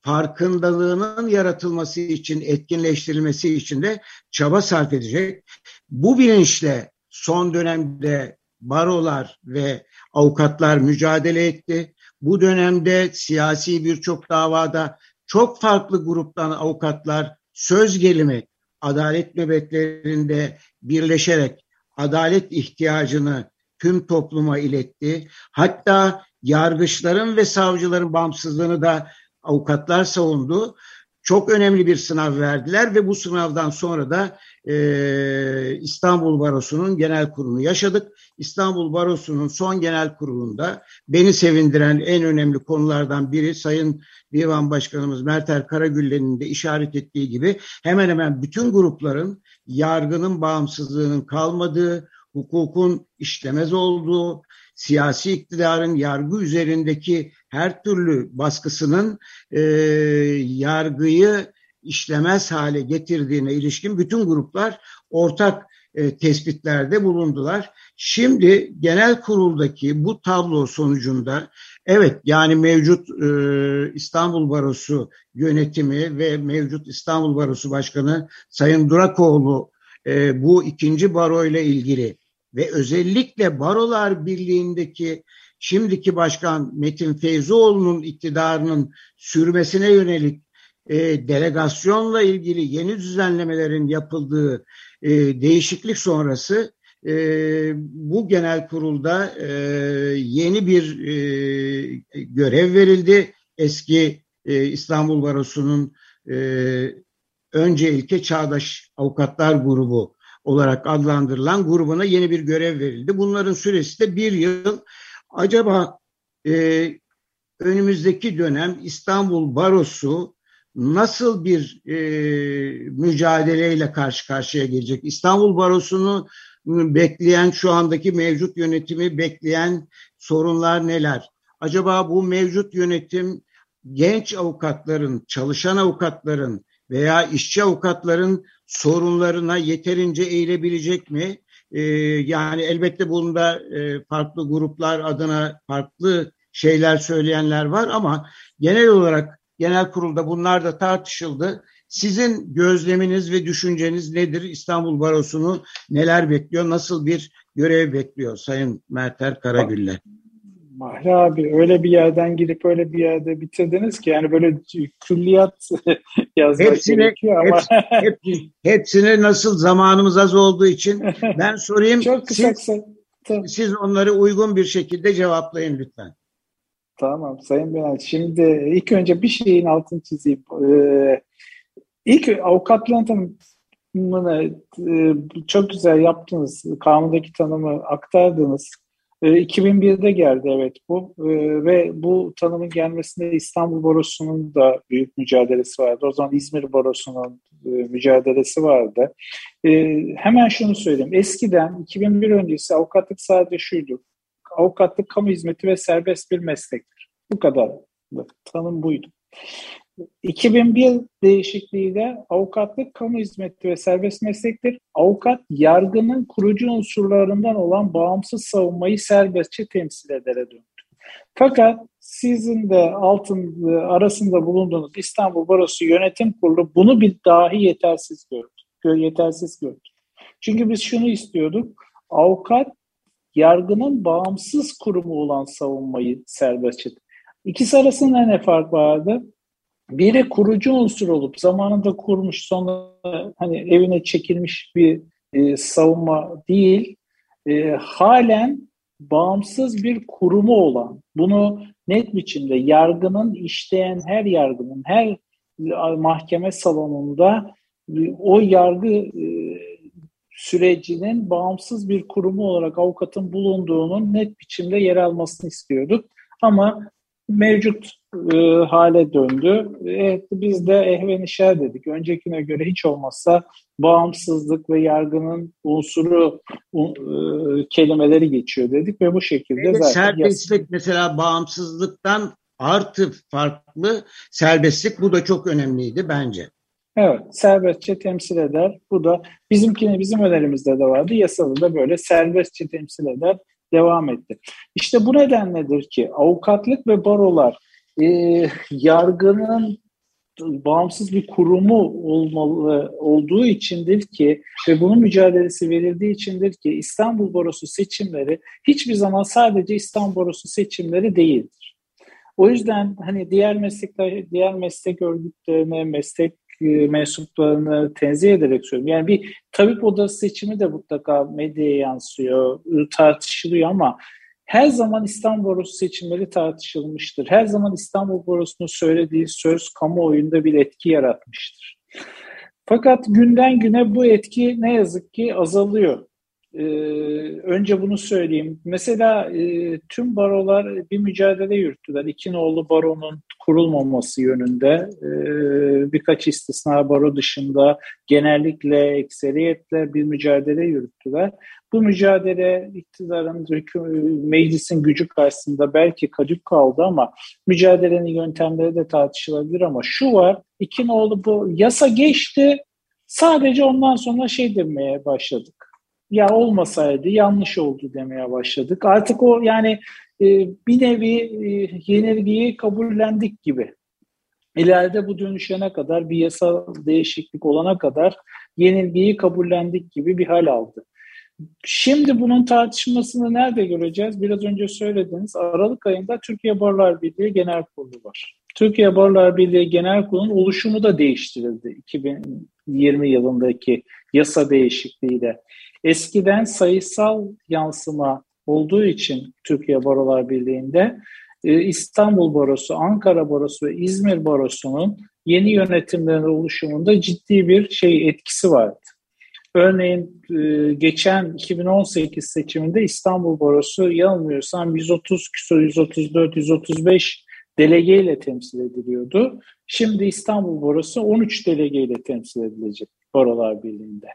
farkındalığının yaratılması için, etkinleştirilmesi için de çaba sarf edecek. Bu bilinçle son dönemde barolar ve avukatlar mücadele etti. Bu dönemde siyasi birçok davada çok farklı gruptan avukatlar söz gelimi adalet nöbetlerinde birleşerek adalet ihtiyacını tüm topluma iletti. Hatta yargıçların ve savcıların bağımsızlığını da avukatlar savundu. Çok önemli bir sınav verdiler ve bu sınavdan sonra da e, İstanbul Barosu'nun genel kurulunu yaşadık. İstanbul Barosu'nun son genel kurulunda beni sevindiren en önemli konulardan biri Sayın Divan Başkanımız Merter Karagüllen'in de işaret ettiği gibi hemen hemen bütün grupların yargının bağımsızlığının kalmadığı, hukukun işlemez olduğu, siyasi iktidarın yargı üzerindeki her türlü baskısının e, yargıyı işlemez hale getirdiğine ilişkin bütün gruplar ortak e, tespitlerde bulundular. Şimdi genel kuruldaki bu tablo sonucunda evet yani mevcut e, İstanbul Barosu yönetimi ve mevcut İstanbul Barosu Başkanı Sayın Durakoğlu e, bu ikinci baro ile ilgili ve özellikle Barolar Birliği'ndeki şimdiki başkan Metin Feyzoğlu'nun iktidarının sürmesine yönelik e, delegasyonla ilgili yeni düzenlemelerin yapıldığı e, değişiklik sonrası e, bu genel kurulda e, yeni bir e, görev verildi. Eski e, İstanbul Barosu'nun e, önce ilke Çağdaş Avukatlar Grubu olarak adlandırılan grubuna yeni bir görev verildi. Bunların süresi de bir yıl. Acaba e, önümüzdeki dönem İstanbul Barosu nasıl bir e, mücadeleyle karşı karşıya gelecek? İstanbul Barosu'nu bekleyen şu andaki mevcut yönetimi bekleyen sorunlar neler? Acaba bu mevcut yönetim genç avukatların, çalışan avukatların veya işçi avukatların sorunlarına yeterince eğilebilecek mi? Ee, yani elbette bunda e, farklı gruplar adına farklı şeyler söyleyenler var ama genel olarak genel kurulda bunlar da tartışıldı. Sizin gözleminiz ve düşünceniz nedir? İstanbul Barosu'nu neler bekliyor? Nasıl bir görev bekliyor Sayın Merter Karagüller? Mahri abi öyle bir yerden girip öyle bir yerde bitirdiniz ki yani böyle külliyat yazmak hepsini, gerekiyor ama. Hepsini, hepsini nasıl zamanımız az olduğu için ben sorayım. Çok kısa siz, kısa. Siz onları uygun bir şekilde cevaplayın lütfen. Tamam Sayın Bülent. Şimdi ilk önce bir şeyin altını çizeyim. Ee, ilk avukatlığın tanımını e, çok güzel yaptınız. Kanundaki tanımı aktardınız. E, 2001'de geldi evet bu e, ve bu tanımın gelmesinde İstanbul Barosu'nun da büyük mücadelesi vardı. O zaman İzmir Barosu'nun e, mücadelesi vardı. E, hemen şunu söyleyeyim. Eskiden 2001 öncesi avukatlık sadece şuydu avukatlık kamu hizmeti ve serbest bir meslektir. Bu kadar. Tanım buydu. 2001 değişikliğiyle avukatlık kamu hizmeti ve serbest meslektir. Avukat yargının kurucu unsurlarından olan bağımsız savunmayı serbestçe temsil edere döndü. Fakat sizin de altın arasında bulunduğunuz İstanbul Barosu Yönetim Kurulu bunu bir dahi yetersiz gördü. Yetersiz gördü. Çünkü biz şunu istiyorduk. Avukat yargının bağımsız kurumu olan savunmayı serbestçe. İkisi arasında ne fark vardı? Biri kurucu unsur olup zamanında kurmuş sonra hani evine çekilmiş bir e, savunma değil. E, halen bağımsız bir kurumu olan, bunu net biçimde yargının işleyen her yargının, her mahkeme salonunda o yargı e, sürecinin bağımsız bir kurumu olarak avukatın bulunduğunun net biçimde yer almasını istiyorduk. Ama mevcut e, hale döndü. Evet, biz de ehven işer dedik. Öncekine göre hiç olmazsa bağımsızlık ve yargının unsuru e, kelimeleri geçiyor dedik ve bu şekilde evet, zaten serbestlik yas- mesela bağımsızlıktan artı farklı serbestlik bu da çok önemliydi bence. Evet, serbestçe temsil eder. Bu da bizimkine bizim önerimizde de vardı. Yasada da böyle serbestçe temsil eder devam etti. İşte bu nedenledir ki avukatlık ve barolar e, yargının bağımsız bir kurumu olmalı olduğu içindir ki ve bunun mücadelesi verildiği içindir ki İstanbul Barosu seçimleri hiçbir zaman sadece İstanbul Barosu seçimleri değildir. O yüzden hani diğer meslekler, diğer meslek örgütlerine, meslek mensuplarını tenzih ederek söylüyorum. Yani bir tabip odası seçimi de mutlaka medyaya yansıyor, tartışılıyor ama her zaman İstanbul Borusu seçimleri tartışılmıştır. Her zaman İstanbul Borusu'nun söylediği söz kamuoyunda bir etki yaratmıştır. Fakat günden güne bu etki ne yazık ki azalıyor. Ee, önce bunu söyleyeyim. Mesela e, tüm barolar bir mücadele yürüttüler. İki nolu baronun kurulmaması yönünde e, birkaç istisna baro dışında genellikle ekseriyetle bir mücadele yürüttüler. Bu mücadele iktidarın, meclisin gücü karşısında belki kadük kaldı ama mücadelenin yöntemleri de tartışılabilir ama şu var, iki nolu bu yasa geçti, sadece ondan sonra şey demeye başladık ya olmasaydı yanlış oldu demeye başladık. Artık o yani e, bir nevi e, yenilgiyi kabullendik gibi. İleride bu dönüşene kadar bir yasa değişiklik olana kadar yenilgiyi kabullendik gibi bir hal aldı. Şimdi bunun tartışmasını nerede göreceğiz? Biraz önce söylediniz. Aralık ayında Türkiye Barolar Birliği Genel Kurulu var. Türkiye Barolar Birliği Genel Kurulu'nun oluşumu da değiştirildi 2020 yılındaki yasa değişikliğiyle. Eskiden sayısal yansıma olduğu için Türkiye Barolar Birliği'nde e, İstanbul Barosu, Ankara Barosu ve İzmir Barosu'nun yeni yönetimlerin oluşumunda ciddi bir şey etkisi vardı. Örneğin e, geçen 2018 seçiminde İstanbul Barosu yanılmıyorsam 130 küsur 134 135 delegeyle temsil ediliyordu. Şimdi İstanbul Barosu 13 delegeyle temsil edilecek Barolar Birliği'nde.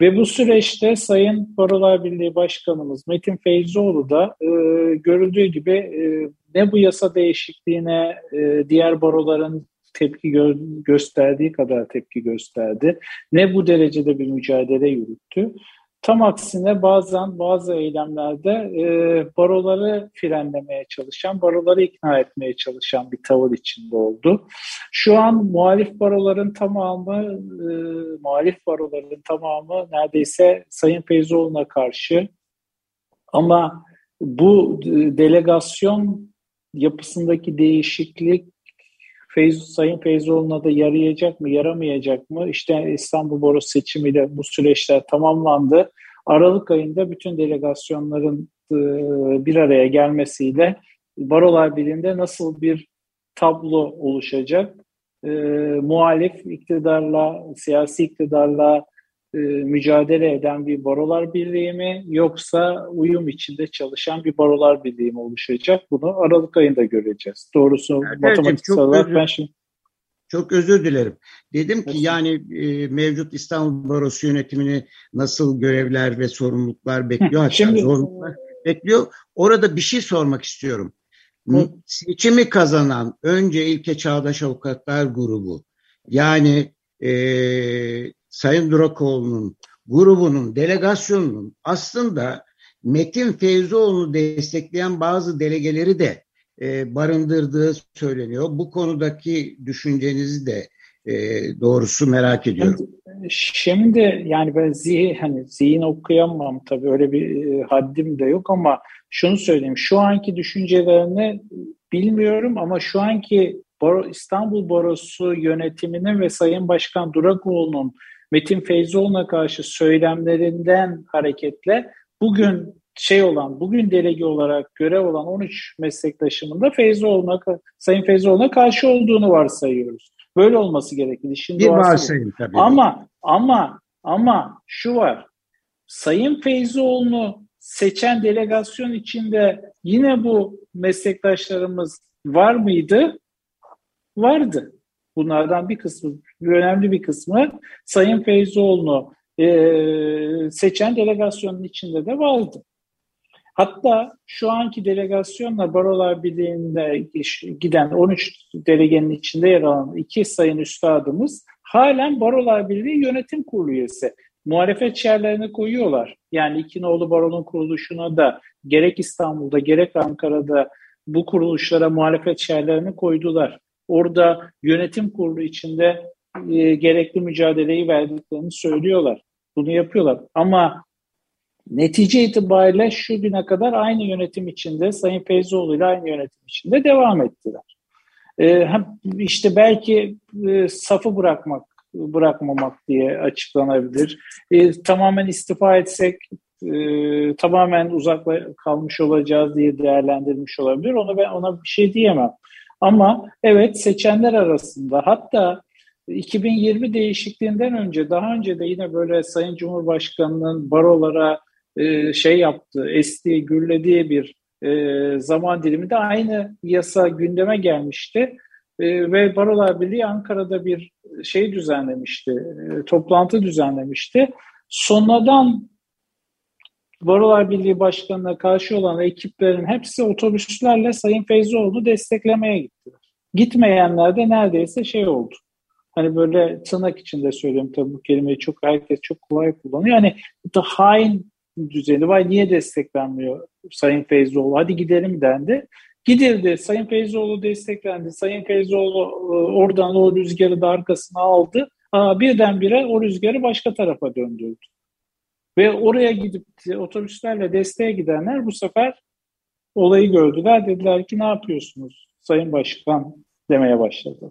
Ve bu süreçte Sayın Barolar Birliği Başkanımız Metin Feyzoğlu da e, görüldüğü gibi e, ne bu yasa değişikliğine e, diğer baroların tepki gö- gösterdiği kadar tepki gösterdi. Ne bu derecede bir mücadele yürüttü. Tam aksine bazen bazı eylemlerde e, baroları frenlemeye çalışan, baroları ikna etmeye çalışan bir tavır içinde oldu. Şu an muhalif baroların tamamı, e, muhalif baroların tamamı neredeyse Sayın Feyzoğlu'na karşı ama bu e, delegasyon yapısındaki değişiklik Feyz, Sayın Feyzoğlu'na da yarayacak mı, yaramayacak mı? İşte İstanbul Boru seçimiyle bu süreçler tamamlandı. Aralık ayında bütün delegasyonların e, bir araya gelmesiyle Barolar Birliği'nde nasıl bir tablo oluşacak? E, muhalif iktidarla, siyasi iktidarla e, mücadele eden bir barolar birliği mi yoksa uyum içinde çalışan bir barolar birliği mi oluşacak? Bunu Aralık ayında göreceğiz. Doğrusu evet, matematik olarak ben şimdi çok özür dilerim. Dedim ki yani e, mevcut İstanbul Barosu yönetimini nasıl görevler ve sorumluluklar bekliyor? Hatta Şimdi, zorluklar bekliyor. Orada bir şey sormak istiyorum. Hı. Seçimi kazanan önce ilke Çağdaş Avukatlar Grubu yani e, Sayın Durakoğlu'nun grubunun, delegasyonunun aslında Metin Feyzoğlu'nu destekleyen bazı delegeleri de e, barındırdığı söyleniyor. Bu konudaki düşüncenizi de e, doğrusu merak ediyorum. Şimdi yani ben zihin, hani zihin okuyamam tabii öyle bir e, haddim de yok ama şunu söyleyeyim. Şu anki düşüncelerini bilmiyorum ama şu anki Baro, İstanbul Barosu yönetiminin ve Sayın Başkan Durakoğlu'nun Metin Feyzoğlu'na karşı söylemlerinden hareketle bugün şey olan, bugün delege olarak görev olan 13 meslektaşımın da Feyzoğlu'na, Sayın Feyzoğlu'na karşı olduğunu varsayıyoruz. Böyle olması gerekir. İşin bir varsayım tabii. Ama, ama, ama şu var. Sayın Feyzoğlu'nu seçen delegasyon içinde yine bu meslektaşlarımız var mıydı? Vardı. Bunlardan bir kısmı, bir önemli bir kısmı Sayın Feyzoğlu'nu e, seçen delegasyonun içinde de vardı. Hatta şu anki delegasyonla Barolar Birliği'nde giden 13 delegenin içinde yer alan iki sayın üstadımız halen Barolar Birliği yönetim kurulu üyesi. Muhalefet şerlerini koyuyorlar. Yani iki nolu baronun kuruluşuna da gerek İstanbul'da gerek Ankara'da bu kuruluşlara muhalefet şerlerini koydular. Orada yönetim kurulu içinde e, gerekli mücadeleyi verdiklerini söylüyorlar. Bunu yapıyorlar. Ama netice itibariyle şu güne kadar aynı yönetim içinde, Sayın Feyzoğlu ile aynı yönetim içinde devam ettiler. Ee, işte belki e, safı bırakmak, bırakmamak diye açıklanabilir. E, tamamen istifa etsek e, tamamen uzakla kalmış olacağız diye değerlendirilmiş olabilir. Ona ben ona bir şey diyemem. Ama evet seçenler arasında hatta 2020 değişikliğinden önce daha önce de yine böyle Sayın Cumhurbaşkanı'nın barolara e, şey yaptı, estiği, gürlediği bir e, zaman diliminde aynı yasa gündeme gelmişti. E, ve Barolar Birliği Ankara'da bir şey düzenlemişti, e, toplantı düzenlemişti. Sonradan Barolar Birliği Başkanı'na karşı olan ekiplerin hepsi otobüslerle Sayın Feyzoğlu'nu desteklemeye gittiler. Gitmeyenler de neredeyse şey oldu. Hani böyle tırnak içinde söylüyorum tabii bu kelimeyi çok herkes çok kolay kullanıyor. Hani da hain düzeni var. Niye desteklenmiyor Sayın Feyzoğlu? Hadi gidelim dendi. Gidildi. Sayın Feyzoğlu desteklendi. Sayın Feyzoğlu e, oradan o rüzgarı da arkasına aldı. Aa, birdenbire o rüzgarı başka tarafa döndürdü. Ve oraya gidip otobüslerle desteğe gidenler bu sefer olayı gördüler. Dediler ki ne yapıyorsunuz Sayın Başkan demeye başladı.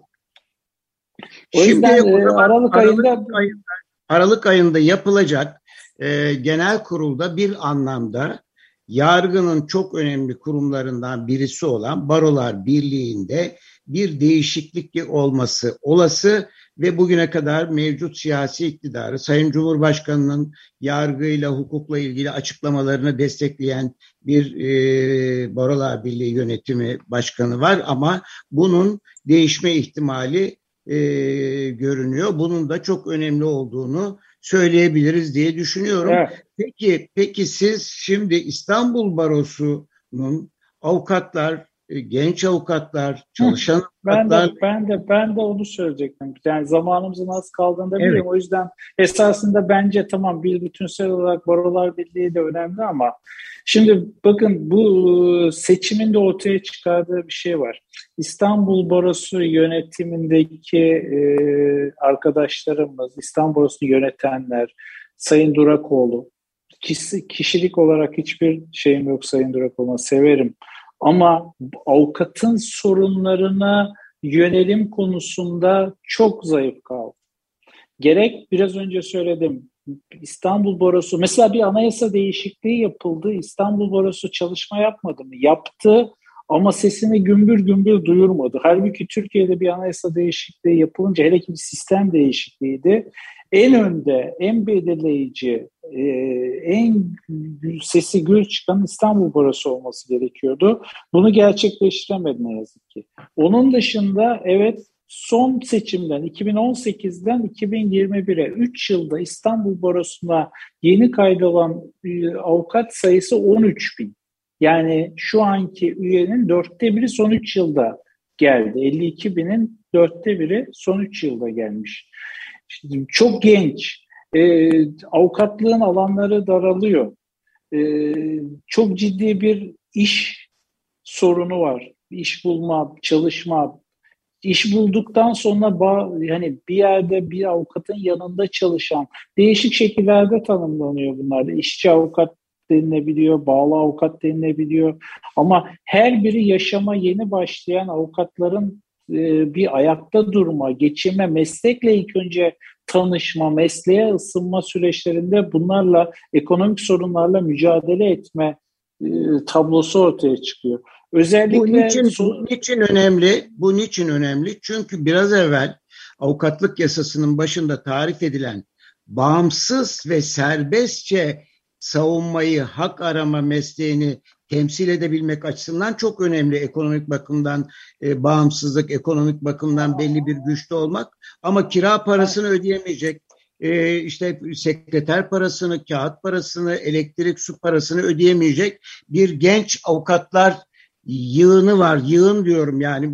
O Şimdi yüzden e, Aralık, Aralık ayında, ayında Aralık ayında yapılacak e, genel kurulda bir anlamda yargının çok önemli kurumlarından birisi olan Barolar Birliği'nde bir değişiklik olması olası ve bugüne kadar mevcut siyasi iktidarı Sayın Cumhurbaşkanı'nın yargıyla, hukukla ilgili açıklamalarını destekleyen bir e, Barolar Birliği yönetimi başkanı var ama bunun değişme ihtimali e, görünüyor. Bunun da çok önemli olduğunu söyleyebiliriz diye düşünüyorum. Evet. Peki peki siz şimdi İstanbul Barosu'nun avukatlar, genç avukatlar, çalışan ben avukatlar... De, ben de ben de onu söyleyecektim. Yani zamanımızın az kaldığını da biliyorum. Evet. O yüzden esasında bence tamam bir bütünsel olarak Barolar Birliği de önemli ama Şimdi bakın bu seçimin de ortaya çıkardığı bir şey var. İstanbul Barosu yönetimindeki e, arkadaşlarımız, İstanbul Barosu'nu yönetenler, Sayın Durakoğlu, kişi, kişilik olarak hiçbir şeyim yok Sayın Durakoğlu'na, severim. Ama avukatın sorunlarına yönelim konusunda çok zayıf kaldı. Gerek biraz önce söyledim İstanbul Barosu mesela bir anayasa değişikliği yapıldı. İstanbul Barosu çalışma yapmadı mı? Yaptı ama sesini gümbür gümbür duyurmadı. Halbuki Türkiye'de bir anayasa değişikliği yapılınca hele ki bir sistem değişikliğiydi. En önde, en belirleyici, e, en sesi gür çıkan İstanbul Barosu olması gerekiyordu. Bunu gerçekleştiremedi ne yazık ki. Onun dışında evet son seçimden 2018'den 2021'e 3 yılda İstanbul Barosu'na yeni kaydolan e, avukat sayısı 13 bin. Yani şu anki üyenin dörtte biri son 3 yılda geldi. 52 binin dörtte biri son 3 yılda gelmiş. Şimdi çok genç. E, avukatlığın alanları daralıyor. E, çok ciddi bir iş sorunu var. İş bulma, çalışma, iş bulduktan sonra yani bir yerde bir avukatın yanında çalışan değişik şekillerde tanımlanıyor bunlar. İşçi avukat denilebiliyor, bağlı avukat denilebiliyor. Ama her biri yaşama yeni başlayan avukatların e, bir ayakta durma, geçirme, meslekle ilk önce tanışma, mesleğe ısınma süreçlerinde bunlarla ekonomik sorunlarla mücadele etme e, tablosu ortaya çıkıyor. Özellikle bu niçin, bu niçin önemli? Bu niçin önemli? Çünkü biraz evvel avukatlık yasasının başında tarif edilen bağımsız ve serbestçe savunmayı, hak arama mesleğini temsil edebilmek açısından çok önemli ekonomik bakımdan e, bağımsızlık, ekonomik bakımdan belli bir güçte olmak. Ama kira parasını ödeyemeyecek, e, işte sekreter parasını, kağıt parasını, elektrik su parasını ödeyemeyecek bir genç avukatlar yığını var. Yığın diyorum yani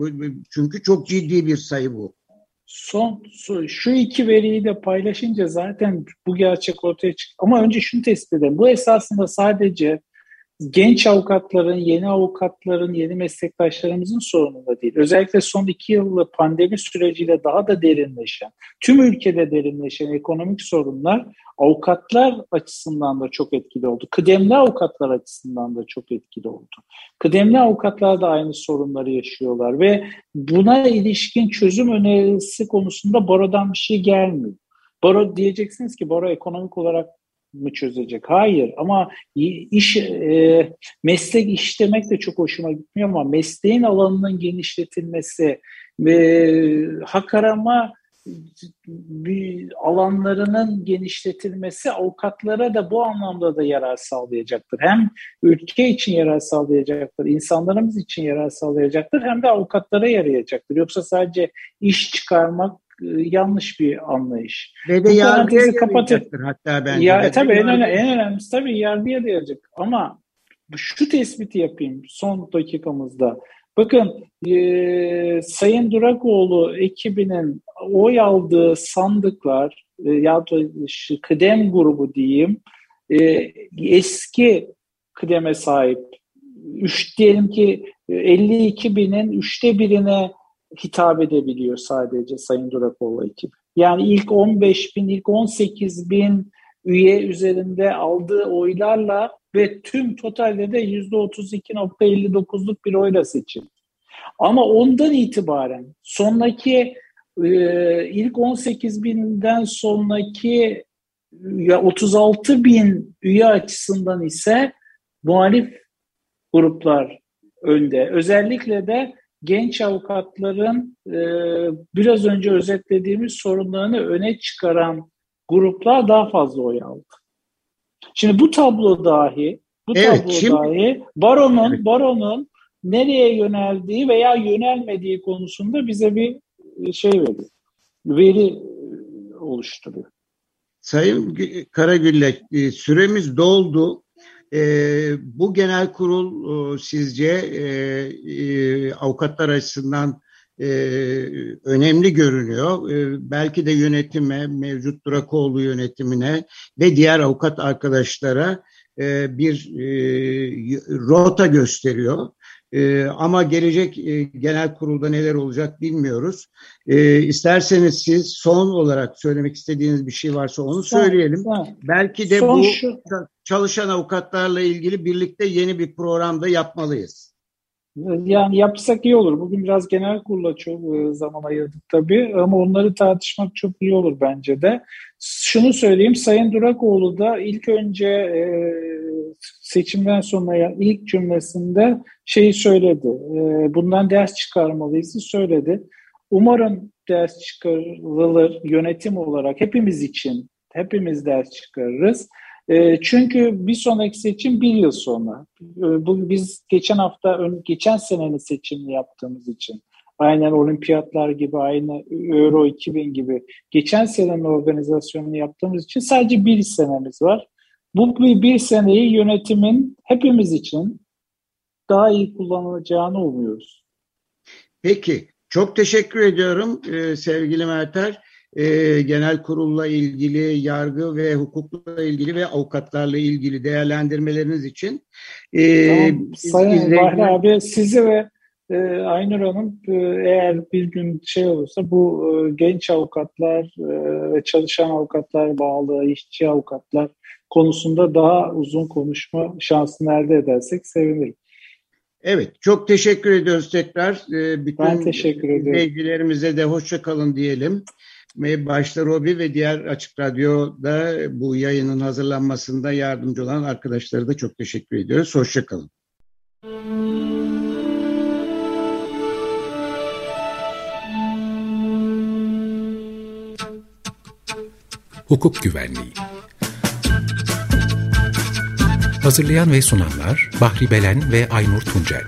çünkü çok ciddi bir sayı bu. Son şu iki veriyi de paylaşınca zaten bu gerçek ortaya çıktı. Ama önce şunu tespit edelim. Bu esasında sadece genç avukatların, yeni avukatların, yeni meslektaşlarımızın sorunu da değil. Özellikle son iki yıllı pandemi süreciyle daha da derinleşen, tüm ülkede derinleşen ekonomik sorunlar avukatlar açısından da çok etkili oldu. Kıdemli avukatlar açısından da çok etkili oldu. Kıdemli avukatlar da aynı sorunları yaşıyorlar ve buna ilişkin çözüm önerisi konusunda Baro'dan bir şey gelmiyor. Baro diyeceksiniz ki Baro ekonomik olarak mı çözecek? Hayır ama iş e, meslek iş demek de çok hoşuma gitmiyor ama mesleğin alanının genişletilmesi ve hak arama bir alanlarının genişletilmesi avukatlara da bu anlamda da yarar sağlayacaktır. Hem ülke için yarar sağlayacaktır, insanlarımız için yarar sağlayacaktır hem de avukatlara yarayacaktır. Yoksa sadece iş çıkarmak yanlış bir anlayış. Ve de yargıya kapatır. hatta bence. Ya, tabii en, önemli, en önemlisi tabii yargıya da yarayacak. Ama şu tespiti yapayım son dakikamızda. Bakın e, Sayın Durakoğlu ekibinin oy aldığı sandıklar e, ya da kıdem grubu diyeyim e, eski kıdeme sahip. Üç diyelim ki 52 binin üçte birine hitap edebiliyor sadece Sayın Durakoğlu ekibi. Yani ilk 15 bin, ilk 18 bin üye üzerinde aldığı oylarla ve tüm totalde de %32.59'luk bir oyla seçildi. Ama ondan itibaren sonraki e, ilk 18 binden sonraki ya 36 bin üye açısından ise muhalif gruplar önde. Özellikle de genç avukatların e, biraz önce özetlediğimiz sorunlarını öne çıkaran gruplar daha fazla oy aldı. Şimdi bu tablo dahi bu evet, tablo şimdi... dahi baronun baronun nereye yöneldiği veya yönelmediği konusunda bize bir şey veriyor. Veri oluşturuyor. Sayın Karagülle e, süremiz doldu. E, bu genel kurul e, sizce e, e, avukatlar açısından e, önemli görünüyor. E, belki de yönetime, mevcut Durakoğlu yönetimine ve diğer avukat arkadaşlara e, bir e, rota gösteriyor. E, ama gelecek e, genel kurulda neler olacak bilmiyoruz. E, isterseniz siz son olarak söylemek istediğiniz bir şey varsa onu söyleyelim. Son, Belki de son bu şu. Çalışan avukatlarla ilgili birlikte yeni bir programda yapmalıyız. Yani yapsak iyi olur. Bugün biraz genel kurula çok e, zaman ayırdık tabii ama onları tartışmak çok iyi olur bence de. Şunu söyleyeyim, Sayın Durakoğlu da ilk önce e, seçimden sonra ilk cümlesinde şeyi söyledi. E, bundan ders çıkarmalıyız söyledi. Umarım ders çıkarılır yönetim olarak hepimiz için hepimiz ders çıkarırız. E, çünkü bir sonraki seçim bir yıl sonra. E, biz geçen hafta, geçen senenin seçimini yaptığımız için aynen olimpiyatlar gibi, aynı Euro 2000 gibi geçen senenin organizasyonunu yaptığımız için sadece bir senemiz var. Bu bir seneyi yönetimin hepimiz için daha iyi kullanılacağını umuyoruz. Peki, çok teşekkür ediyorum e, sevgili Merter. E, genel kurulla ilgili, yargı ve hukukla ilgili ve avukatlarla ilgili değerlendirmeleriniz için. E, tamam, Sayın izleyen... Bahri abi sizi ve e, Aynur Hanım e, eğer bir gün şey olursa bu e, genç avukatlar e, ve çalışan avukatlar bağlı, işçi avukatlar konusunda daha uzun konuşma şansını elde edersek sevinirim. Evet, çok teşekkür ediyoruz tekrar. E, bütün ben teşekkür ediyorum. Bilgilerimize de hoşça kalın diyelim. Başta Robi ve diğer Açık Radyo'da bu yayının hazırlanmasında yardımcı olan arkadaşlara da çok teşekkür ediyoruz. Hoşça kalın. Hukuk Güvenliği Hazırlayan ve sunanlar Bahri Belen ve Aynur Tuncel